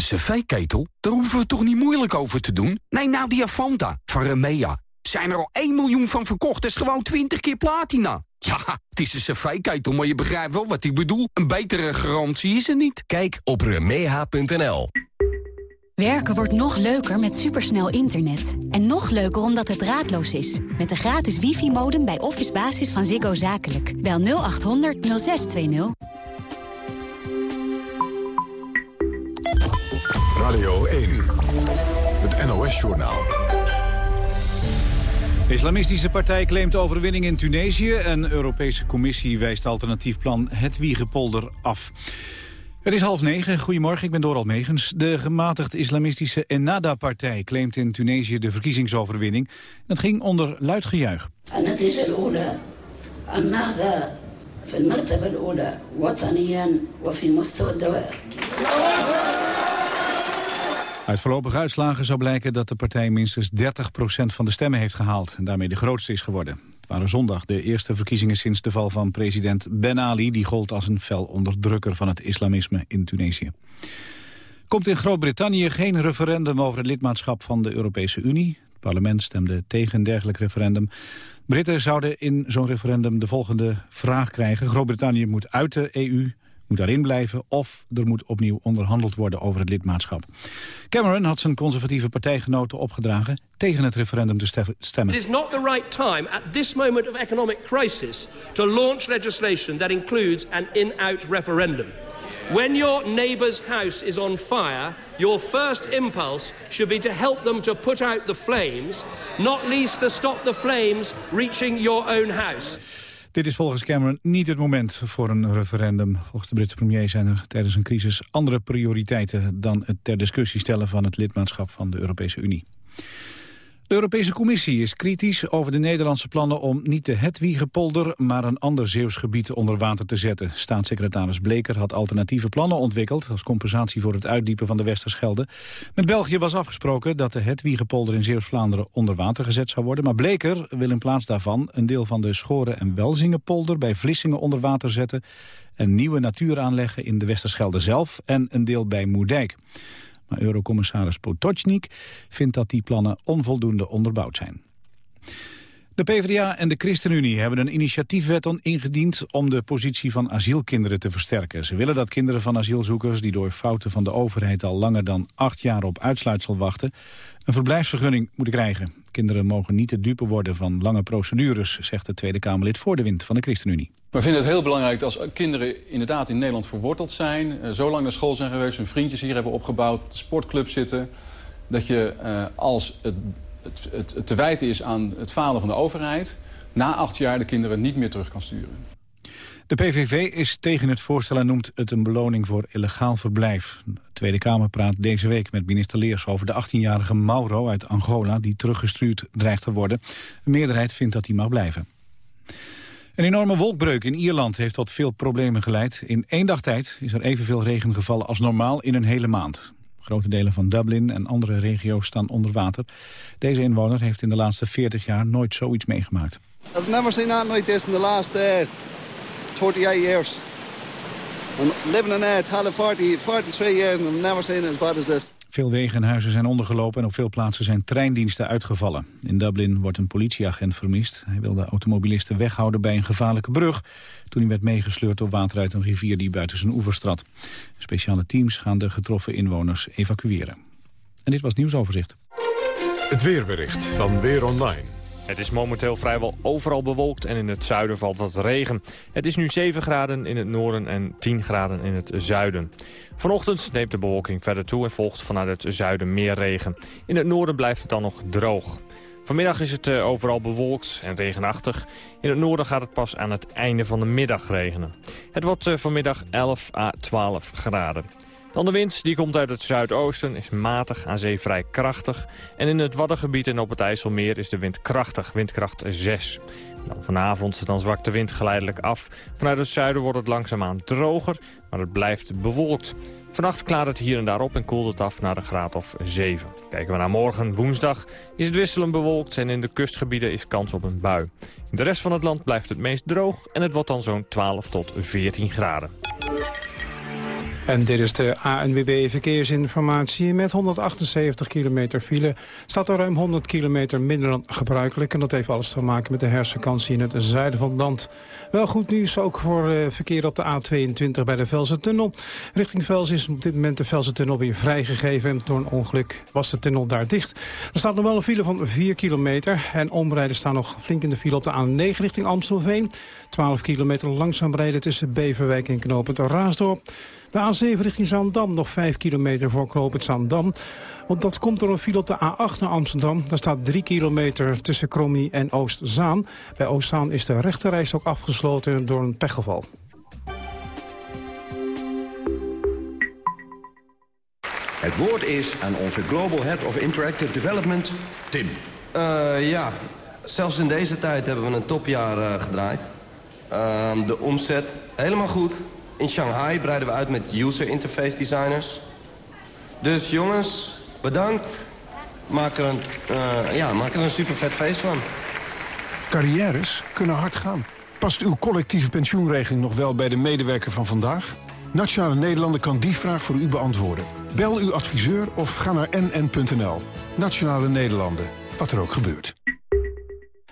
cv-ketel? Daar hoeven we toch niet moeilijk over te doen? Nee, nou die Avanta van Remea. Zijn er al 1 miljoen van verkocht, dat is gewoon 20 keer platina. Ja, het is een cv-ketel, maar je begrijpt wel wat ik bedoel. Een betere garantie is er niet. Kijk op remeha.nl. Werken wordt nog leuker met supersnel internet. En nog leuker omdat het draadloos is. Met de gratis wifi-modem bij Office Basis van Ziggo Zakelijk. Bel 0800 0620. Radio 1, het NOS-journaal. De islamistische partij claimt overwinning in Tunesië... en Europese Commissie wijst alternatief plan Het Wiegepolder af. Het is half negen. Goedemorgen, ik ben Doral Megens. De gematigd islamistische Ennahda-partij claimt in Tunesië de verkiezingsoverwinning. Dat ging onder luid gejuich. في المرتبة الأولى وطنيا وفي مستوى الدوائر uit voorlopige uitslagen zou blijken dat de partij minstens 30% van de stemmen heeft gehaald... en daarmee de grootste is geworden. Het waren zondag de eerste verkiezingen sinds de val van president Ben Ali... die gold als een fel onderdrukker van het islamisme in Tunesië. Komt in Groot-Brittannië geen referendum over het lidmaatschap van de Europese Unie. Het parlement stemde tegen een dergelijk referendum. Britten zouden in zo'n referendum de volgende vraag krijgen. Groot-Brittannië moet uit de EU, moet daarin blijven... of er moet opnieuw onderhandeld worden over het lidmaatschap. Cameron had zijn conservatieve partijgenoten opgedragen... tegen het referendum te stemmen. It is not the right time at this moment of economic crisis... to launch legislation that includes an in-out referendum. When your neighbour's house is on fire, your first impulse should be to help them to put out the flames, not least to stop the flames reaching your own house. Dit is volgens Cameron niet het moment voor een referendum. Volgens de Britse premier zijn er tijdens een crisis andere prioriteiten... dan het ter discussie stellen van het lidmaatschap van de Europese Unie. De Europese Commissie is kritisch over de Nederlandse plannen om niet de Hetwiegepolder, maar een ander Zeeuws gebied onder water te zetten. Staatssecretaris Bleker had alternatieve plannen ontwikkeld als compensatie voor het uitdiepen van de Westerschelde. Met België was afgesproken dat de Hetwiegepolder in Zeeuws-Vlaanderen onder water gezet zou worden, maar Bleker wil in plaats daarvan een deel van de Schoren- en Welzingenpolder bij Vlissingen onder water zetten, een nieuwe natuur aanleggen in de Westerschelde zelf en een deel bij Moerdijk. Maar eurocommissaris Potocnik vindt dat die plannen onvoldoende onderbouwd zijn. De PvdA en de ChristenUnie hebben een initiatiefwet ingediend om de positie van asielkinderen te versterken. Ze willen dat kinderen van asielzoekers die door fouten van de overheid al langer dan acht jaar op uitsluitsel wachten, een verblijfsvergunning moeten krijgen. Kinderen mogen niet de dupe worden van lange procedures, zegt de Tweede Kamerlid voor de wind van de ChristenUnie. We vinden het heel belangrijk als kinderen inderdaad in Nederland verworteld zijn... Uh, zo lang naar school zijn geweest, hun vriendjes hier hebben opgebouwd... sportclub zitten, dat je uh, als het, het, het, het te wijten is aan het falen van de overheid... na acht jaar de kinderen niet meer terug kan sturen. De PVV is tegen het voorstel en noemt het een beloning voor illegaal verblijf. De Tweede Kamer praat deze week met minister Leers over de 18-jarige Mauro uit Angola... die teruggestuurd dreigt te worden. Een meerderheid vindt dat hij mag blijven. Een enorme wolkbreuk in Ierland heeft tot veel problemen geleid. In één dag tijd is er evenveel regen gevallen als normaal in een hele maand. Grote delen van Dublin en andere regio's staan onder water. Deze inwoner heeft in de laatste 40 jaar nooit zoiets meegemaakt. I've never seen anything like this in the last uh, 38 years. I'm living in uh, 40, 43 years and I've never seen it as bad as this. Veel wegen en huizen zijn ondergelopen en op veel plaatsen zijn treindiensten uitgevallen. In Dublin wordt een politieagent vermist. Hij wilde automobilisten weghouden bij een gevaarlijke brug... toen hij werd meegesleurd door water uit een rivier die buiten zijn oevers trad. Speciale teams gaan de getroffen inwoners evacueren. En dit was nieuwsoverzicht. Het weerbericht van Weer Online. Het is momenteel vrijwel overal bewolkt en in het zuiden valt wat regen. Het is nu 7 graden in het noorden en 10 graden in het zuiden. Vanochtend neemt de bewolking verder toe en volgt vanuit het zuiden meer regen. In het noorden blijft het dan nog droog. Vanmiddag is het eh, overal bewolkt en regenachtig. In het noorden gaat het pas aan het einde van de middag regenen. Het wordt eh, vanmiddag 11 à 12 graden. Dan de wind, die komt uit het zuidoosten, is matig, aan zee vrij krachtig. En in het Waddengebied en op het IJsselmeer is de wind krachtig, windkracht 6. Dan vanavond dan zwakt de wind geleidelijk af. Vanuit het zuiden wordt het langzaamaan droger, maar het blijft bewolkt. Vannacht klaart het hier en daar op en koelt het af naar een graad of 7. Kijken we naar morgen, woensdag, is het wisselend bewolkt... en in de kustgebieden is kans op een bui. In de rest van het land blijft het meest droog... en het wordt dan zo'n 12 tot 14 graden. En dit is de ANWB Verkeersinformatie. Met 178 kilometer file staat er ruim 100 kilometer minder dan gebruikelijk. En dat heeft alles te maken met de herfstvakantie in het zuiden van het land. Wel goed nieuws ook voor uh, verkeer op de A22 bij de Velsen-tunnel. Richting Vels is op dit moment de Velsen-tunnel weer vrijgegeven. En door een ongeluk was de tunnel daar dicht. Er staat nog wel een file van 4 kilometer. En omrijden staan nog flink in de file op de A9 richting Amstelveen. 12 kilometer langzaam rijden tussen Beverwijk en Knopend Raasdorp. De A7 richting Zaandam, nog 5 kilometer voor Knopend Zaandam. Want dat komt door een file op de A8 naar Amsterdam. Daar staat 3 kilometer tussen Krommie en Oostzaan. Bij Oostzaan is de rechterreis ook afgesloten door een pechgeval. Het woord is aan onze Global Head of Interactive Development, Tim. Uh, ja, zelfs in deze tijd hebben we een topjaar uh, gedraaid. Uh, de omzet helemaal goed. In Shanghai breiden we uit met user interface designers. Dus jongens, bedankt. Maak er een, uh, ja, een super vet feest van. Carrières kunnen hard gaan. Past uw collectieve pensioenregeling nog wel bij de medewerker van vandaag? Nationale Nederlanden kan die vraag voor u beantwoorden. Bel uw adviseur of ga naar nn.nl. Nationale Nederlanden, wat er ook gebeurt.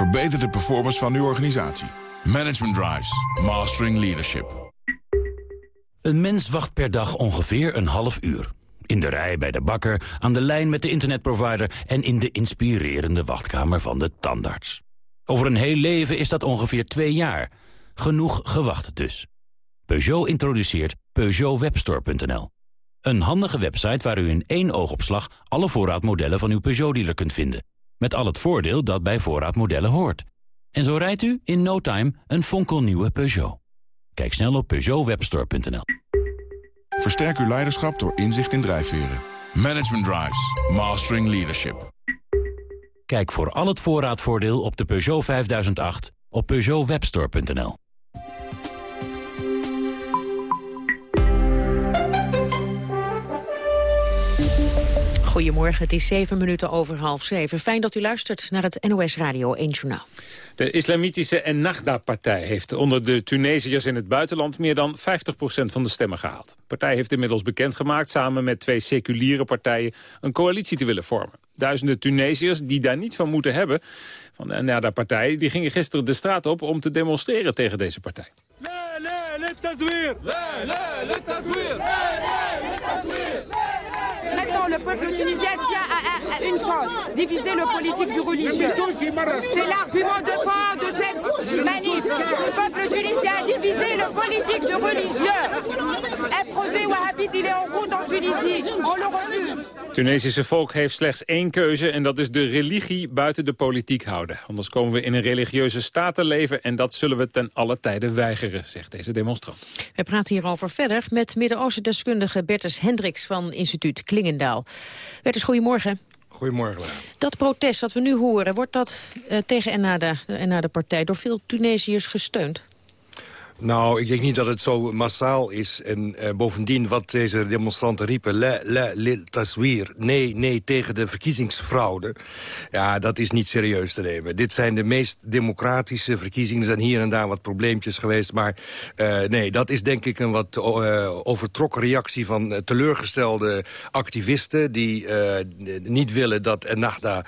Verbeter de performance van uw organisatie. Management Drives. Mastering Leadership. Een mens wacht per dag ongeveer een half uur. In de rij bij de bakker, aan de lijn met de internetprovider... en in de inspirerende wachtkamer van de tandarts. Over een heel leven is dat ongeveer twee jaar. Genoeg gewacht dus. Peugeot introduceert PeugeotWebstore.nl. Een handige website waar u in één oogopslag... alle voorraadmodellen van uw Peugeot-dealer kunt vinden met al het voordeel dat bij voorraadmodellen hoort. En zo rijdt u in no time een fonkelnieuwe Peugeot. Kijk snel op PeugeotWebstore.nl. Versterk uw leiderschap door inzicht in drijfveren. Management Drives. Mastering Leadership. Kijk voor al het voorraadvoordeel op de Peugeot 5008 op PeugeotWebstore.nl. Goedemorgen, het is zeven minuten over half zeven. Fijn dat u luistert naar het NOS Radio 1 Journaal. De islamitische Ennahda-partij heeft onder de Tunesiërs in het buitenland... meer dan 50% van de stemmen gehaald. De partij heeft inmiddels bekendgemaakt samen met twee seculiere partijen... een coalitie te willen vormen. Duizenden Tunesiërs die daar niets van moeten hebben... van de Ennahda-partij, die gingen gisteren de straat op... om te demonstreren tegen deze partij. Maintenant, le peuple tunisien tient à, une chose, diviser le politique du religieux. C'est l'argument de fond de cette manif. Le peuple tunisien a divisé le politique du religieux. Un projet wahhabite, il est en route en Tunisie. On le refuse. Het Tunesische volk heeft slechts één keuze en dat is de religie buiten de politiek houden. Anders komen we in een religieuze staat te leven en dat zullen we ten alle tijden weigeren, zegt deze demonstrant. We praten hierover verder met Midden-Oosten-deskundige Bertus Hendricks van instituut Klingendaal. Bertus, goedemorgen. Goedemorgen. Dat protest dat we nu horen, wordt dat uh, tegen Ennahda, de Ennahda-partij door veel Tunesiërs gesteund? Nou, ik denk niet dat het zo massaal is. En uh, bovendien, wat deze demonstranten riepen... La, la, lil taswir, nee, nee, tegen de verkiezingsfraude... ja, dat is niet serieus te nemen. Dit zijn de meest democratische verkiezingen. Er zijn hier en daar wat probleempjes geweest. Maar uh, nee, dat is denk ik een wat uh, overtrokken reactie... van teleurgestelde activisten... die niet willen dat Ennahda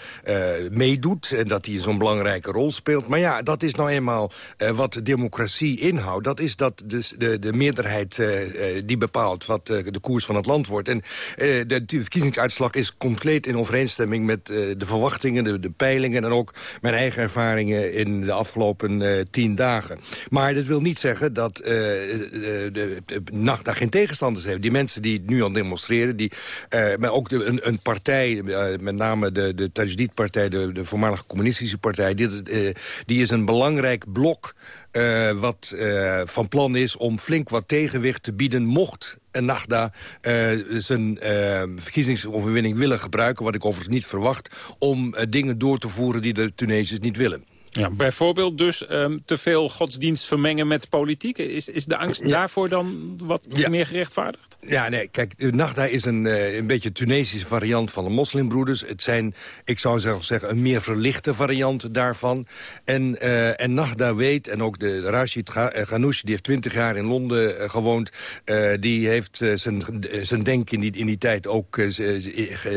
meedoet... en dat hij zo'n belangrijke rol speelt. Maar ja, dat is nou eenmaal wat democratie inhoudt dat is dat dus de, de meerderheid uh, die bepaalt wat uh, de koers van het land wordt. En de, de verkiezingsuitslag is compleet in overeenstemming met de verwachtingen, de, de, peilingen... en ook mijn eigen ervaringen in de afgelopen tien dagen. Maar dat wil niet zeggen dat de, de, de nacht daar geen tegenstanders heeft. Die mensen die nu al demonstreren, die, maar ook de, een, een, partij, met name de, de Tajdid-partij, de, de voormalige communistische partij... Die is een belangrijk blok uh, wat uh, van plan is om flink wat tegenwicht te bieden... mocht Ennahda zijn verkiezingsoverwinning willen gebruiken... wat ik overigens niet verwacht, om dingen door te voeren die de Tunesiërs niet willen. Ja, bijvoorbeeld dus um, te veel godsdienst vermengen met politiek. Is, is de angst daarvoor dan wat meer gerechtvaardigd? Ja, nee, kijk, Nagda is een, uh, een beetje Tunesische variant van de moslimbroeders. Het zijn, ik zou zeggen, een meer verlichte variant daarvan. En, uh, en Nagda weet, en ook de Rashid eh, Ghanouchi, die heeft twintig jaar in Londen uh, gewoond... die heeft zijn, zijn denken in die, in die tijd ook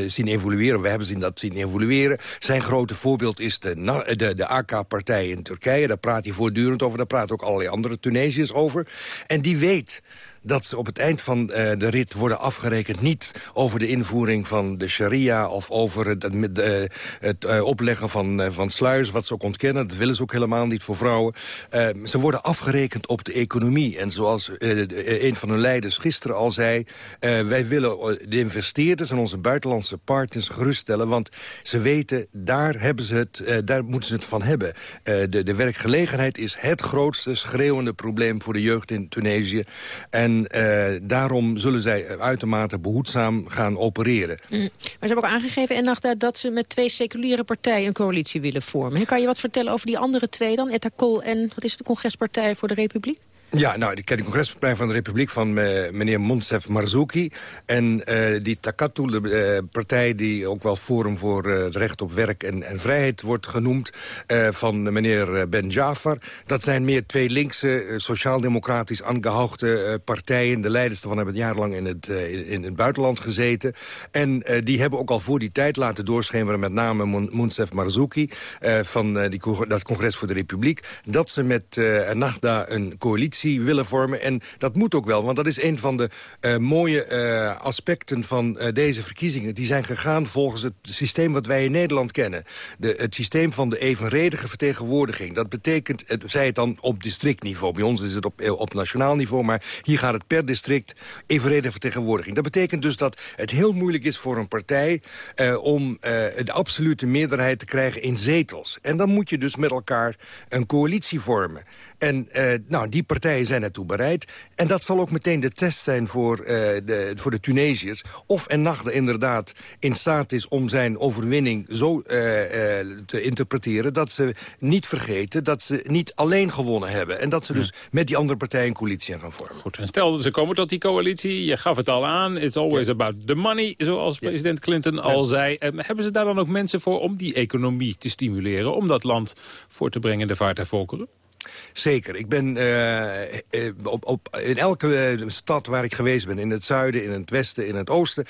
zien evolueren. We hebben zien dat zien evolueren. Zijn grote voorbeeld is de, de, de AK partij in Turkije. Daar praat hij voortdurend over. Daar praat ook allerlei andere Tunesiërs over. En die weet dat ze op het eind van uh, de rit worden afgerekend... niet over de invoering van de sharia of over het, het, uh, het uh, opleggen van, van sluis... wat ze ook ontkennen, dat willen ze ook helemaal niet voor vrouwen. ze worden afgerekend op de economie. En zoals een van hun leiders gisteren al zei... wij willen de investeerders en onze buitenlandse partners geruststellen... want ze weten, daar, hebben ze het, daar moeten ze het van hebben. de, de werkgelegenheid is het grootste schreeuwende probleem voor de jeugd in Tunesië. En en uh, daarom zullen zij uitermate behoedzaam gaan opereren. Mm. Maar ze hebben ook aangegeven, en dat ze met twee seculiere partijen een coalitie willen vormen. Kan je wat vertellen over die andere twee dan? Etakol en wat is het, de congrespartij voor de Republiek? Ja, nou, ik ken congrespartij van de Republiek van uh, meneer Monsef Marzouki. En uh, die Takatu, de uh, partij die ook wel Forum voor het Recht op Werk en, en Vrijheid wordt genoemd... van meneer Ben Jafar. Dat zijn meer twee linkse, sociaal-democratisch aangehoogde partijen. De leiders daarvan hebben jarenlang in het, in, het buitenland gezeten. En die hebben ook al voor die tijd laten doorschemeren... met name Monsef Marzouki van die, dat congres voor de Republiek... dat ze met Nagda een coalitie willen vormen. En dat moet ook wel, want dat is een van de uh, mooie uh, aspecten van uh, deze verkiezingen. Die zijn gegaan volgens het systeem wat wij in Nederland kennen. De, het systeem van de evenredige vertegenwoordiging. Dat betekent, zij het dan op districtniveau. Bij ons is het op, op nationaal niveau, maar hier gaat het per district evenredige vertegenwoordiging. Dat betekent dus dat het heel moeilijk is voor een partij om de absolute meerderheid te krijgen in zetels. En dan moet je dus met elkaar een coalitie vormen. En nou, die partij partijen zijn ertoe bereid. En dat zal ook meteen de test zijn voor, uh, de, voor de Tunesiërs. Of Ennahda inderdaad in staat is om zijn overwinning zo uh, uh, te interpreteren... dat ze niet vergeten dat ze niet alleen gewonnen hebben. En dat ze dus met die andere partijen een coalitie gaan vormen. Goed, en stel dat ze komen tot die coalitie. Je gaf het al aan. It's always about the money, zoals president Clinton al zei. hebben ze daar dan ook mensen voor om die economie te stimuleren... om dat land voor te brengen de vaart der volkeren? Zeker. Ik ben uh, op, op, in elke eh, stad waar ik geweest ben... in het zuiden, in het westen, in het oosten...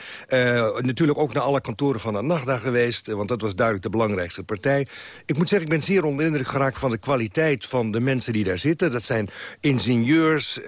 Natuurlijk ook naar alle kantoren van de NAGDA geweest... want dat was duidelijk de belangrijkste partij. Ik moet zeggen, ik ben zeer onder indruk geraakt... van de kwaliteit van de mensen die daar zitten. Dat zijn ingenieurs,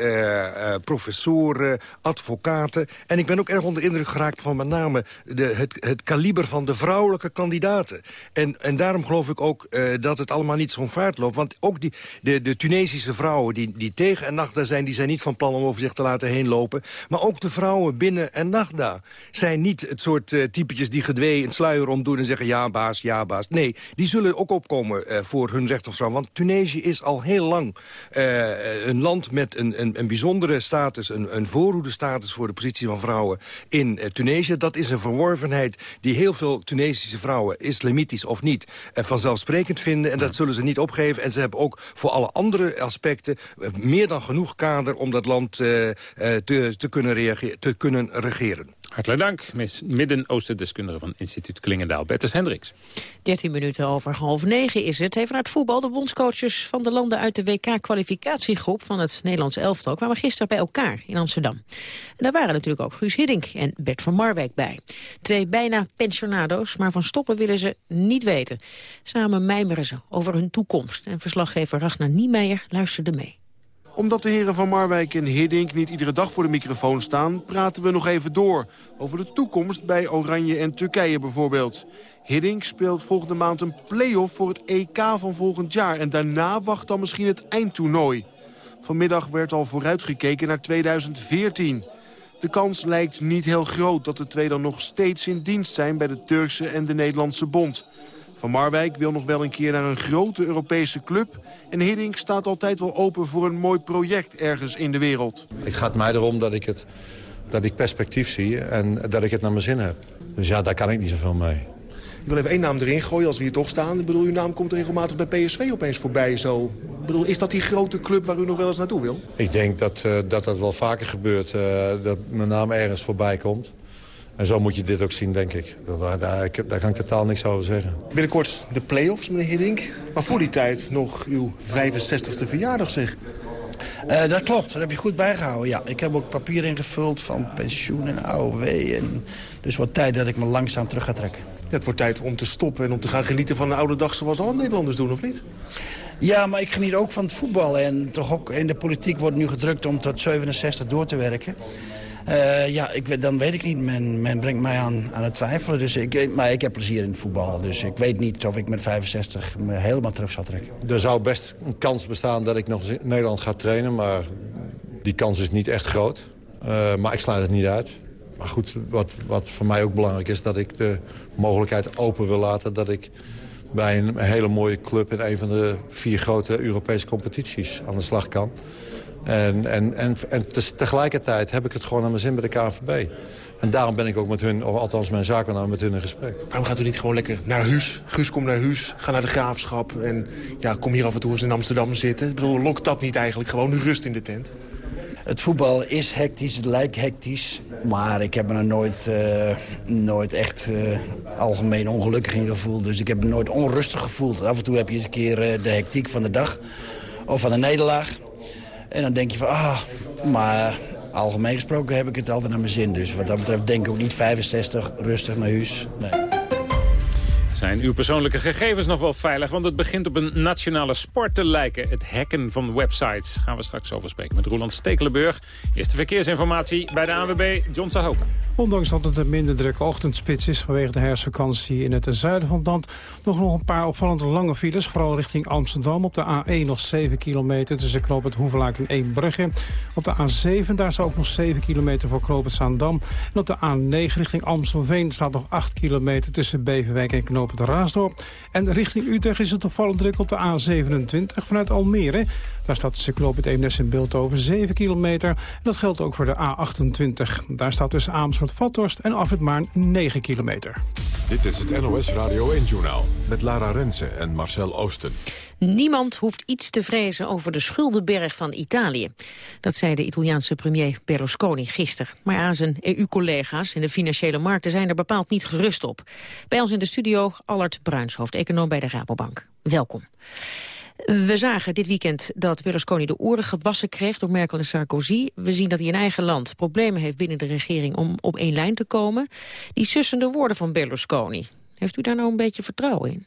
professoren, advocaten. En ik ben ook erg onder indruk geraakt van met name... De, het, het kaliber van de vrouwelijke kandidaten. En, en daarom geloof ik ook dat het allemaal niet zo'n vaart loopt. Want ook die... De, de, Tunesische vrouwen die, die tegen Ennahda zijn... die zijn niet van plan om over zich te laten heen lopen. Maar ook de vrouwen binnen Ennahda zijn niet het soort uh, typetjes... die gedwee een sluier omdoen en zeggen ja baas, ja baas. Nee, die zullen ook opkomen uh, voor hun recht of vrouw. Want Tunesië is al heel lang uh, een land met een, een, een bijzondere status... een, een voorhoede status voor de positie van vrouwen in Tunesië. Dat is een verworvenheid die heel veel Tunesische vrouwen... islamitisch of niet, vanzelfsprekend vinden. En dat zullen ze niet opgeven. En ze hebben ook voor alle andere aspecten meer dan genoeg kader om dat land uh, te, te, kunnen reageren, te kunnen regeren. Hartelijk dank, Midden-Oosten-deskundige van instituut Klingendaal, Bertus Hendricks. 13 minuten over half negen is het. Even naar het voetbal. De bondscoaches van de landen uit de WK-kwalificatiegroep van het Nederlands elftal kwamen gisteren bij elkaar in Amsterdam. En daar waren natuurlijk ook Guus Hiddink en Bert van Marwijk bij. Twee bijna pensionado's, maar van stoppen willen ze niet weten. Samen mijmeren ze over hun toekomst. En verslaggever Ragnar Niemeyer luisterde mee omdat de heren van Marwijk en Hiddink niet iedere dag voor de microfoon staan... praten we nog even door over de toekomst bij Oranje en Turkije bijvoorbeeld. Hiddink speelt volgende maand een play-off voor het EK van volgend jaar... en daarna wacht dan misschien het eindtoernooi. Vanmiddag werd al vooruitgekeken naar 2014. De kans lijkt niet heel groot dat de twee dan nog steeds in dienst zijn... bij de Turkse en de Nederlandse bond. Van Marwijk wil nog wel een keer naar een grote Europese club. En Hiddink staat altijd wel open voor een mooi project ergens in de wereld. Het gaat mij erom dat ik het dat ik perspectief zie en dat ik het naar mijn zin heb. Dus ja, daar kan ik niet zoveel mee. Ik wil even één naam erin gooien als we hier toch staan. Ik bedoel, uw naam komt regelmatig bij PSV opeens voorbij. Zo. Ik bedoel, is dat die grote club waar u nog wel eens naartoe wil? Ik denk dat uh, dat, dat wel vaker gebeurt, uh, dat mijn naam ergens voorbij komt. En zo moet je dit ook zien, denk ik. Daar, daar, daar kan ik totaal niks over zeggen. Binnenkort de play-offs, meneer Hiddink. Maar voor die tijd nog uw 65ste verjaardag, zeg. Uh, dat klopt, dat heb je goed bijgehouden. Ja, ik heb ook papier ingevuld van pensioen en AOW. En dus wordt tijd dat ik me langzaam terug ga trekken. Ja, het wordt tijd om te stoppen en om te gaan genieten van de oude dag... zoals alle Nederlanders doen, of niet? Ja, maar ik geniet ook van het voetbal. En toch ook in de politiek wordt nu gedrukt om tot 67 door te werken. Uh, ja, ik, dan weet ik niet. Men, men brengt mij aan, aan het twijfelen. Dus ik, maar ik heb plezier in het voetbal. Dus ik weet niet of ik met 65 me helemaal terug zal trekken. Er zou best een kans bestaan dat ik nog in Nederland ga trainen. Maar die kans is niet echt groot. Uh, maar ik sluit het niet uit. Maar goed, wat, wat voor mij ook belangrijk is... dat ik de mogelijkheid open wil laten... dat ik bij een hele mooie club in een van de vier grote Europese competities aan de slag kan. En, en, en, en tegelijkertijd heb ik het gewoon aan mijn zin bij de KNVB. En daarom ben ik ook met hun, of althans mijn zakennaam met hun in gesprek. Waarom gaat u niet gewoon lekker naar Huus? Guus, kom naar Huus, ga naar de Graafschap en ja, kom hier af en toe eens in Amsterdam zitten. Ik bedoel, lokt dat niet eigenlijk gewoon rust in de tent? Het voetbal is hectisch, het lijkt hectisch. Maar ik heb me er nooit, uh, nooit echt uh, algemeen ongelukkig in gevoeld. Dus ik heb me nooit onrustig gevoeld. Af en toe heb je eens een keer uh, de hectiek van de dag of van de nederlaag. En dan denk je van, ah, maar algemeen gesproken heb ik het altijd naar mijn zin. Dus wat dat betreft denk ik ook niet 65, rustig naar huis. Nee. Zijn uw persoonlijke gegevens nog wel veilig? Want het begint op een nationale sport te lijken. Het hacken van websites. Gaan we straks over spreken met Roland Stekelenburg. Eerste verkeersinformatie bij de ANWB, John Sahoka. Ondanks dat het een minder drukke ochtendspits is vanwege de herfstvakantie in het zuiden van het land... nog nog een paar opvallend lange files, vooral richting Amsterdam. Op de A1 nog 7 kilometer tussen Knoop het Hoevelaak en Eembrugge. Op de A7 daar staat ook nog 7 kilometer voor Knoop het Zaandam. En op de A9 richting Amstelveen staat nog 8 kilometer tussen Beverwijk en Knoop het Raasdorp. En richting Utrecht is het opvallend druk op de A27 vanuit Almere. Daar staat tussen Knoop het Eemnes in over 7 kilometer. En dat geldt ook voor de A28. Daar staat tussen Amersfoort Vathorst en Afrit Maarn 9 kilometer. Dit is het NOS Radio 1-journaal met Lara Rensen en Marcel Oosten. Niemand hoeft iets te vrezen over de schuldenberg van Italië. Dat zei de Italiaanse premier Berlusconi gisteren. Maar aan zijn EU-collega's in de financiële markten zijn er bepaald niet gerust op. Bij ons in de studio Allard Bruinshoofd, econoom bij de Rabobank. Welkom. We zagen dit weekend dat Berlusconi de oren gewassen kreeg door Merkel en Sarkozy. We zien dat hij in eigen land problemen heeft binnen de regering om op één lijn te komen. Die sussende woorden van Berlusconi. Heeft u daar nou een beetje vertrouwen in?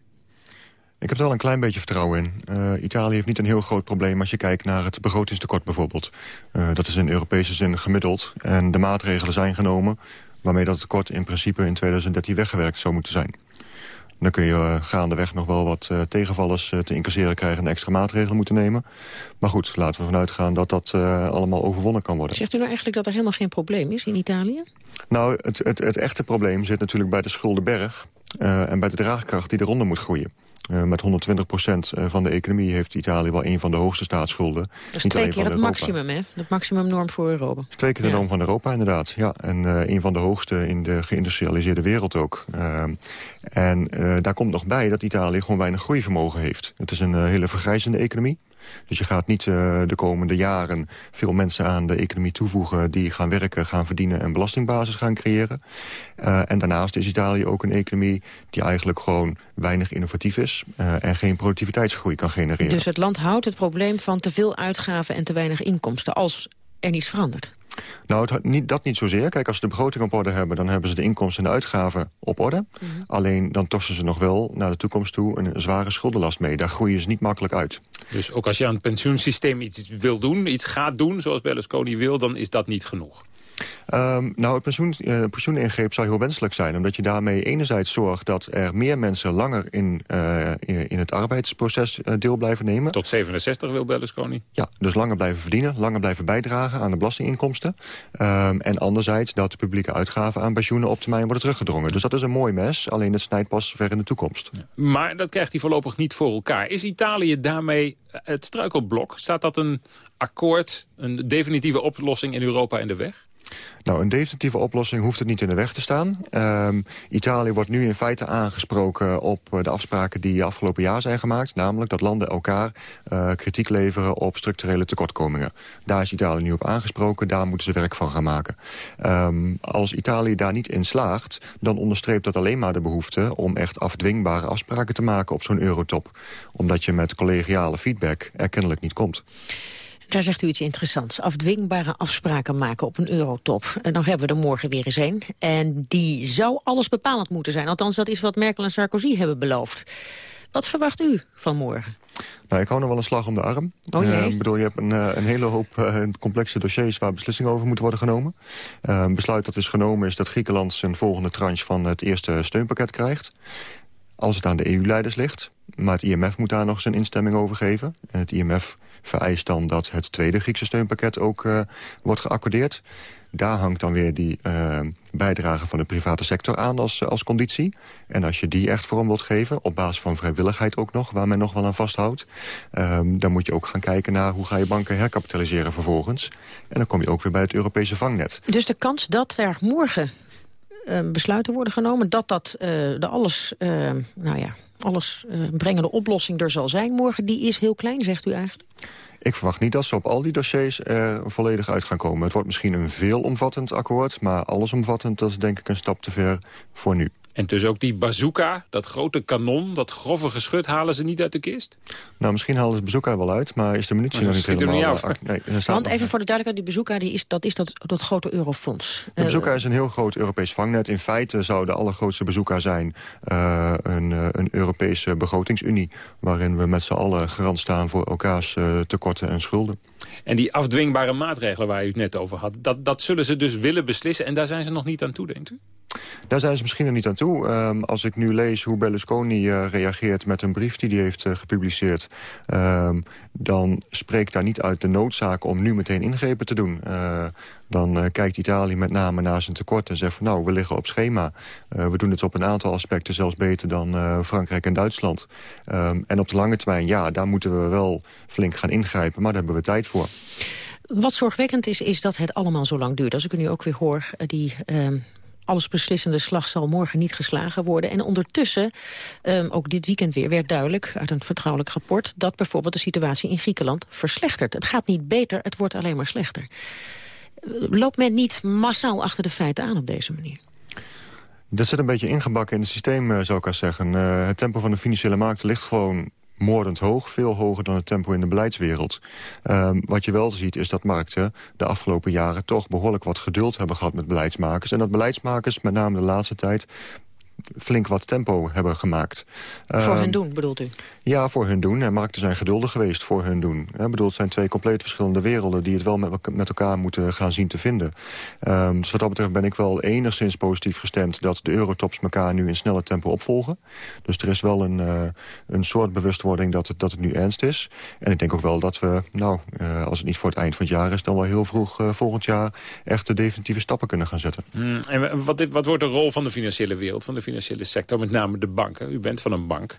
Ik heb er wel een klein beetje vertrouwen in. Uh, Italië heeft niet een heel groot probleem als je kijkt naar het begrotingstekort bijvoorbeeld. Uh, dat is in Europese zin gemiddeld. En de maatregelen zijn genomen waarmee dat tekort in principe in 2013 weggewerkt zou moeten zijn. Dan kun je uh, gaandeweg nog wel wat uh, tegenvallers uh, te incasseren krijgen... en extra maatregelen moeten nemen. Maar goed, laten we vanuit gaan dat dat allemaal overwonnen kan worden. Zegt u nou eigenlijk dat er helemaal geen probleem is in Italië? Nou, het, het, het echte probleem zit natuurlijk bij de schuldenberg... en bij de draagkracht die eronder moet groeien. Uh, met 120 procent eh, van de economie heeft Italië wel een van de hoogste staatsschulden. Dat is twee keer het maximum, hè? Het maximumnorm voor Europa. Twee keer de norm van Europa, inderdaad. Ja, en uh, een van de hoogste in de geïndustrialiseerde wereld ook. Uh, en daar komt nog bij dat Italië gewoon weinig groeivermogen heeft. Het is een hele vergrijzende economie. Dus je gaat niet uh, de komende jaren veel mensen aan de economie toevoegen... die gaan werken, gaan verdienen en belastingbasis gaan creëren. Uh, en daarnaast is Italië ook een economie die eigenlijk gewoon weinig innovatief is... Uh, en geen productiviteitsgroei kan genereren. Dus het land houdt het probleem van te veel uitgaven en te weinig inkomsten... als er niets verandert? Nou, het, niet, dat niet zozeer. Kijk, als ze de begroting op orde hebben... dan hebben ze de inkomsten en de uitgaven op orde. Mhm. Alleen dan torsen ze nog wel naar de toekomst toe... een zware schuldenlast mee. Daar groeien ze niet makkelijk uit. Dus ook als je aan het pensioensysteem iets wil doen... iets gaat doen, zoals Berlusconi wil... dan is dat niet genoeg? Um, nou, het pensioen, uh, pensioeningreep zou heel wenselijk zijn. Omdat je daarmee enerzijds zorgt dat er meer mensen langer in, uh, in het arbeidsproces uh, deel blijven nemen. Tot 67 wil Berlusconi? Ja, dus langer blijven verdienen, langer blijven bijdragen aan de belastinginkomsten. Um, en anderzijds dat de publieke uitgaven aan pensioenen op termijn worden teruggedrongen. Dus dat is een mooi mes, alleen het snijdt pas ver in de toekomst. Ja. Maar dat krijgt hij voorlopig niet voor elkaar. Is Italië daarmee het struikelblok? Staat dat een akkoord, een definitieve oplossing in Europa in de weg? Nou, een definitieve oplossing hoeft het niet in de weg te staan. Um, Italië wordt nu in feite aangesproken op eh, de afspraken die afgelopen jaar zijn gemaakt. Namelijk dat landen elkaar uh, kritiek leveren op structurele tekortkomingen. Daar is Italië nu op aangesproken, daar moeten ze werk van gaan maken. Um, als Italië daar niet in slaagt, dan onderstreept dat alleen maar de behoefte... om echt afdwingbare afspraken te maken op zo'n eurotop. Omdat je met collegiale feedback er kennelijk niet komt. Daar zegt u iets interessants. Afdwingbare afspraken maken op een eurotop. En dan hebben we er morgen weer eens een. En die zou alles bepalend moeten zijn. Althans, dat is wat Merkel en Sarkozy hebben beloofd. Wat verwacht u van morgen? Nou, ik hou nog wel een slag om de arm. Oh. Uh, ik bedoel, je hebt een, uh, een hele hoop uh, complexe dossiers waar beslissingen over moeten worden genomen. een besluit dat is genomen is dat Griekenland zijn volgende tranche van het eerste steunpakket krijgt. Als het aan de EU-leiders ligt. Maar het IMF moet daar nog zijn instemming over geven. En het IMF vereist dan dat het tweede Griekse steunpakket ook uh, wordt geaccordeerd. Daar hangt dan weer die uh, bijdrage van de private sector aan als, als conditie. En als je die echt vorm wilt geven, op basis van vrijwilligheid ook nog... waar men nog wel aan vasthoudt... Um, dan moet je ook gaan kijken naar hoe ga je banken herkapitaliseren vervolgens. En dan kom je ook weer bij het Europese vangnet. Dus de kans dat er morgen uh, besluiten worden genomen... dat dat uh, de alles, uh, nou ja, alles brengende oplossing er zal zijn morgen... die is heel klein, zegt u eigenlijk? Ik verwacht niet dat ze op al die dossiers er volledig uit gaan komen. Het wordt misschien een veelomvattend akkoord... maar allesomvattend, dat is denk ik een stap te ver voor nu. En dus ook die bazooka, dat grote kanon, dat grove geschut... halen ze niet uit de kist? Nou, misschien halen ze bazooka wel uit, maar is de munitie nog niet helemaal... Niet af. Nee, Want even voor de duidelijkheid, die bazooka die is, dat is dat, dat grote eurofonds. De bazooka is een heel groot Europees vangnet. In feite zou de allergrootste bazooka zijn uh, een, een Europese begrotingsunie... waarin we met z'n allen garant staan voor elkaars uh, tekorten en schulden. En die afdwingbare maatregelen waar u het net over had... Dat, dat zullen ze dus willen beslissen en daar zijn ze nog niet aan toe, denkt u? Daar zijn ze misschien nog niet aan toe. Um, als ik nu lees hoe Berlusconi uh, reageert met een brief die hij heeft uh, gepubliceerd... Um, dan spreekt daar niet uit de noodzaak om nu meteen ingrepen te doen. Uh, dan kijkt Italië met name naar zijn tekort en zegt van... nou, we liggen op schema. We doen het op een aantal aspecten zelfs beter dan Frankrijk en Duitsland. Um, en op de lange termijn, ja, daar moeten we wel flink gaan ingrijpen. Maar daar hebben we tijd voor. Wat zorgwekkend is, is dat het allemaal zo lang duurt. Als ik u nu ook weer hoor, die... Allesbeslissende slag zal morgen niet geslagen worden. En ondertussen, um, ook dit weekend weer, werd duidelijk uit een vertrouwelijk rapport... dat bijvoorbeeld de situatie in Griekenland verslechtert. Het gaat niet beter, het wordt alleen maar slechter. Loopt men niet massaal achter de feiten aan op deze manier? Dat zit een beetje ingebakken in het systeem, zou ik zeggen. Uh, het tempo van de financiële markt ligt gewoon moordend hoog. Veel hoger dan het tempo in de beleidswereld. Um, wat je wel ziet is dat markten de afgelopen jaren... toch behoorlijk wat geduld hebben gehad met beleidsmakers. En dat beleidsmakers met name de laatste tijd flink wat tempo hebben gemaakt. Voor uh, hun doen, bedoelt u? Ja, voor hun doen. En markten zijn geduldig geweest voor hun doen. Ik bedoel, het zijn twee compleet verschillende werelden... die het wel met, met elkaar moeten gaan zien te vinden. Um, dus wat dat betreft ben ik wel enigszins positief gestemd... dat de eurotops elkaar nu in snelle tempo opvolgen. Dus er is wel een, uh, een soort bewustwording dat het, dat het nu ernst is. En ik denk ook wel dat we, nou, uh, als het niet voor het eind van het jaar is... dan wel heel vroeg uh, volgend jaar echt de definitieve stappen kunnen gaan zetten. Mm, en wat, wat wordt de rol van de financiële wereld... van de financiële sector, met name de banken. U bent van een bank.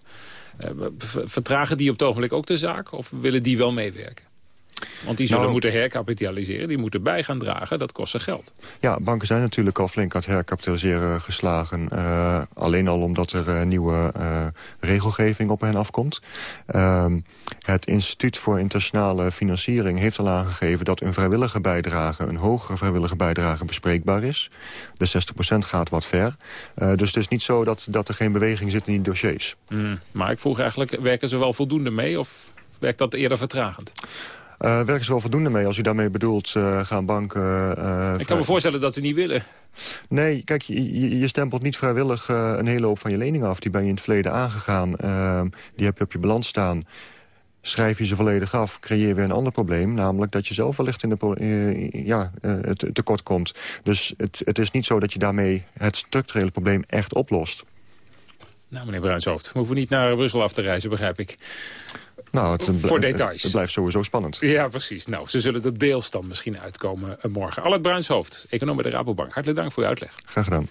Uh, vertragen die op het ogenblik ook de zaak of willen die wel meewerken? Want die zullen nou, moeten herkapitaliseren, die moeten bij gaan dragen. Dat kost ze geld. Ja, banken zijn natuurlijk al flink aan het herkapitaliseren geslagen. Uh, alleen al omdat er uh, nieuwe uh, regelgeving op hen afkomt. Ehm, het Instituut voor Internationale Financiering heeft al aangegeven... dat een vrijwillige bijdrage, een hogere vrijwillige bijdrage bespreekbaar is. De 60% gaat wat ver. dus het is niet zo dat, dat er geen beweging zit in die dossiers. Mm, maar ik vroeg eigenlijk, werken ze wel voldoende mee... of werkt dat eerder vertragend? Uh, werken ze wel voldoende mee? Als u daarmee bedoelt, uh, gaan banken... Uh, ik kan me voorstellen dat ze niet willen. Nee, kijk, je, je stempelt niet vrijwillig een hele hoop van je leningen af. Die ben je in het verleden aangegaan. Ehm, die heb je op je balans staan. Schrijf je ze volledig af, creëer weer een ander probleem. Namelijk dat je zelf wellicht in de, ja, het tekort komt. Dus het, het is niet zo dat je daarmee het structurele probleem echt oplost. Nou, meneer Bruinshoofd, we hoeven niet naar Brussel af te reizen, begrijp ik. Nou, het, Voor details. Het, blijft sowieso spannend. Ja, precies. Nou, ze zullen er deels dan misschien uitkomen morgen. Albert Bruinshoofd, econoom bij de Rabobank. Hartelijk dank voor uw uitleg. Graag gedaan.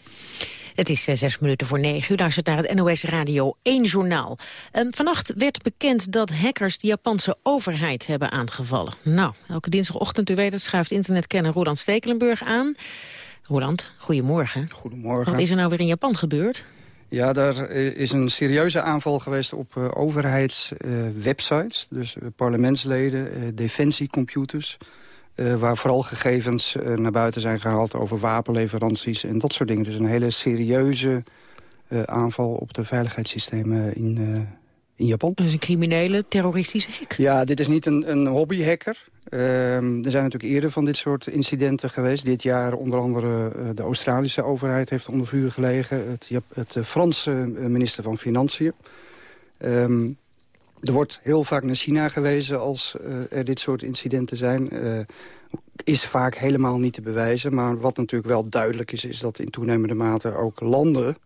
Het is uh, zes minuten voor negen. U luistert naar het NOS Radio 1 Journaal. Um, vannacht werd bekend dat hackers de Japanse overheid hebben aangevallen. Nou, elke dinsdagochtend, u weet het, schuift internetkenner Roland Stekelenburg aan. Roland, goedemorgen. Goedemorgen. Wat is er nou weer in Japan gebeurd? Ja, daar is een serieuze aanval geweest op uh, overheidswebsites. Uh, dus parlementsleden, defensiecomputers... waar vooral gegevens naar buiten zijn gehaald over wapenleveranties en dat soort dingen. Dus een hele serieuze aanval op de veiligheidssystemen in, in Japan. Dus een criminele, terroristische hack? Ja, dit is niet een, een hobbyhacker. Uh, er zijn natuurlijk eerder van dit soort incidenten geweest. Dit jaar onder andere uh, de Australische overheid heeft onder vuur gelegen. Het, het uh, Franse minister van Financiën. Um, er wordt heel vaak naar China gewezen als er dit soort incidenten zijn. is vaak helemaal niet te bewijzen. Maar wat natuurlijk wel duidelijk is, is dat in toenemende mate ook landen...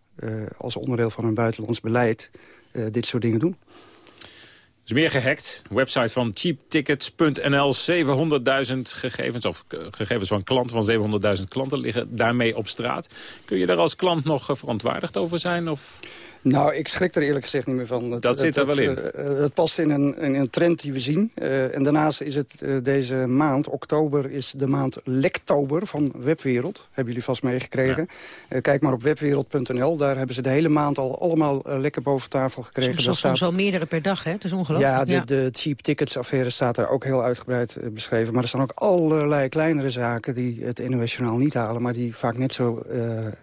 als onderdeel van hun buitenlands beleid dit soort dingen doen is meer gehackt. Website van cheaptickets.nl. 700.000 gegevens, of gegevens van klanten van 700.000 klanten liggen daarmee op straat. Kun je daar als klant nog verontwaardigd over zijn? Of... Nou, ik schrik er eerlijk gezegd niet meer van. Het, dat zit er wel in. Het, het past in een, in een, trend die we zien. Uh, en daarnaast is het uh, deze maand, oktober, is de maand Lektober van Webwereld. Hebben jullie vast meegekregen. Ja. Uh, kijk maar op webwereld.nl. Daar hebben ze de hele maand al allemaal lekker boven tafel gekregen. Soms, dat staat... soms wel meerdere per dag, hè? Het is ongelooflijk. Ja, de, ja. de cheap tickets affaire staat daar ook heel uitgebreid beschreven. Maar er staan ook allerlei kleinere zaken die het NOS-journaal niet halen... maar die vaak net zo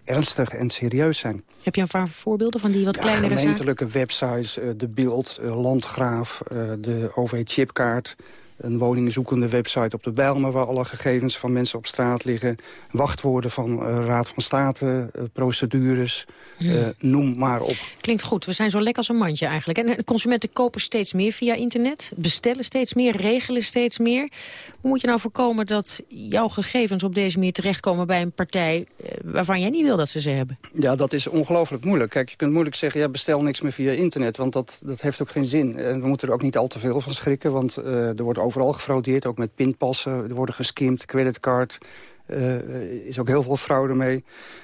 ernstig en serieus zijn. Heb je een paar voorbeelden van die wat ja, kleinere gemeentelijke websites, uh, de Beeld, uh, Landgraaf, uh, de OV-chipkaart... een woningzoekende website op de Bijlmer... waar alle gegevens van mensen op straat liggen. Wachtwoorden van Raad van State, procedures... Hmm. noem maar op. Klinkt goed. We zijn zo lekker als een mandje eigenlijk. En consumenten kopen steeds meer via internet. Bestellen steeds meer, regelen steeds meer. Hoe moet je nou voorkomen dat jouw gegevens op deze manier terechtkomen bij een partij... waarvan jij niet wil dat ze ze hebben? Ja, dat is ongelooflijk moeilijk. Kijk, je kunt moeilijk zeggen, ja, bestel niks meer via internet. Want dat, dat heeft ook geen zin. En we moeten er ook niet al te veel van schrikken. Want er wordt overal gefraudeerd, ook met pinpassen. Er worden geskimd, creditcard... Uh, is ook heel veel fraude mee.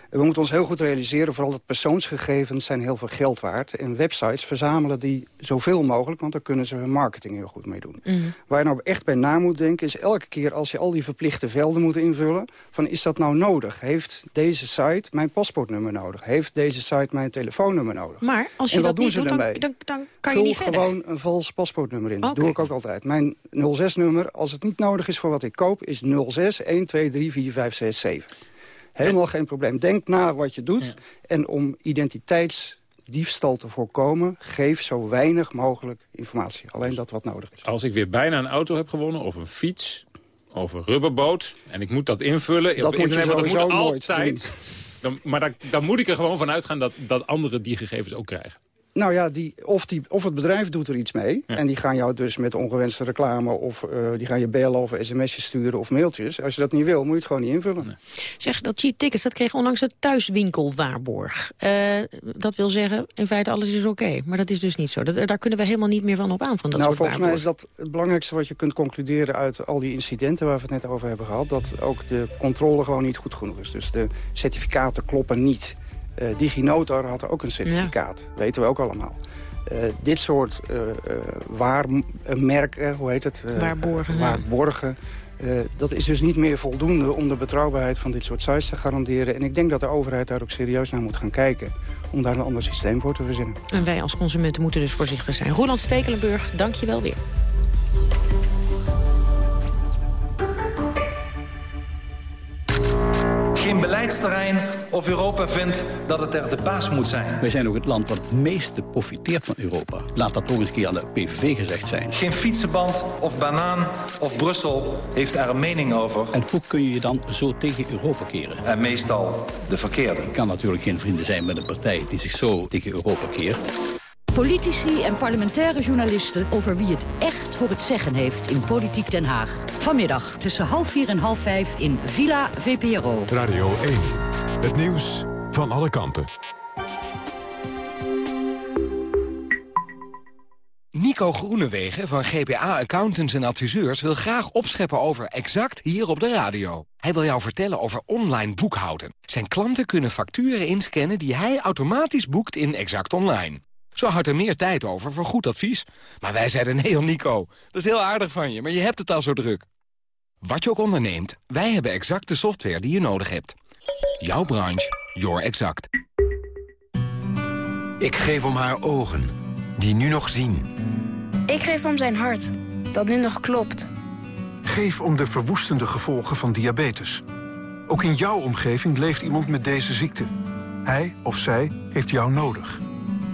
We moeten ons heel goed realiseren, vooral dat persoonsgegevens zijn heel veel geld waard. En websites verzamelen die zoveel mogelijk, want daar kunnen ze hun marketing heel goed mee doen. Mm. Waar je nou echt bij na moet denken, is elke keer als je al die verplichte velden moet invullen, van is dat nou nodig? Heeft deze site mijn paspoortnummer nodig? Heeft deze site mijn telefoonnummer nodig? Maar als je en wat dat doen niet ze doet, dan, dan, dan, kan Vul je niet verder. gewoon een vals paspoortnummer in. Dat doe ik ook altijd. Mijn 06-nummer, als het niet nodig is voor wat ik koop, is 06 1 2 3 4 5 6 7. Helemaal geen probleem. Denk na wat je doet. Ja. En om identiteitsdiefstal te voorkomen... geef zo weinig mogelijk informatie. Alleen dat wat nodig is. Als ik weer bijna een auto heb gewonnen of een fiets of een rubberboot... en ik moet dat invullen... Dat op moet je internet, moet nooit altijd, dan, Maar dan, dan moet ik er gewoon van uitgaan dat, dat anderen die gegevens ook krijgen. Nou ja, die, of, die, of het bedrijf doet er iets mee. Ja. En die gaan jou dus met ongewenste reclame... of uh, die gaan je bellen of sms'jes sturen of mailtjes. Als je dat niet wil, moet je het gewoon niet invullen. Nee. Zeg, dat cheap tickets, dat kreeg onlangs de thuiswinkelwaarborg. Uh, dat wil zeggen, in feite alles is oké. Okay. Maar dat is dus niet zo. Dat, daar kunnen we helemaal niet meer van op aan, van dat nou, soort volgens mij is dat het belangrijkste wat je kunt concluderen... uit al die incidenten waar we het net over hebben gehad... dat ook de controle gewoon niet goed genoeg is. Dus de certificaten kloppen niet. Uh, DigiNotar had ook een certificaat. Ja. Weten we ook allemaal. Uh, dit soort uh, waarmerken, hoe heet het? waarborgen. waarborgen. dat is dus niet meer voldoende om de betrouwbaarheid van dit soort sites te garanderen. En ik denk dat de overheid daar ook serieus naar moet gaan kijken. Om daar een ander systeem voor te verzinnen. En wij als consumenten moeten dus voorzichtig zijn. Roland Stekelenburg, dank je wel weer. Geen beleidsterrein of Europa vindt dat het er de baas moet zijn. Wij zijn ook het land wat het meeste profiteert van Europa. Laat dat nog eens een keer aan de PVV gezegd zijn. Geen fietsenband of banaan of Brussel heeft er een mening over. En hoe kun je je dan zo tegen Europa keren? En meestal de verkeerde. Ik kan natuurlijk geen vrienden zijn met een partij die zich zo tegen Europa keert. Politici en parlementaire journalisten over wie het echt voor het zeggen heeft in Politiek Den Haag. Vanmiddag tussen half vier en half vijf in Villa VPRO. Radio 1, het nieuws van alle kanten. Nico Groenewegen van GPA Accountants en Adviseurs wil graag opscheppen over Exact hier op de radio. Hij wil jou vertellen over online boekhouden. Zijn klanten kunnen facturen inscannen die hij automatisch boekt in Exact Online. Zo houdt er meer tijd over voor goed advies. Maar wij zeiden nee, Nico. Dat is heel aardig van je, maar je hebt het al zo druk. Wat je ook onderneemt, wij hebben exact de software die je nodig hebt. Jouw branche, your exact. Ik geef om haar ogen, die nu nog zien. Ik geef om zijn hart, dat nu nog klopt. Geef om de verwoestende gevolgen van diabetes. Ook in jouw omgeving leeft iemand met deze ziekte. Hij of zij heeft jou nodig.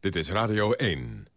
Dit is Radio 1.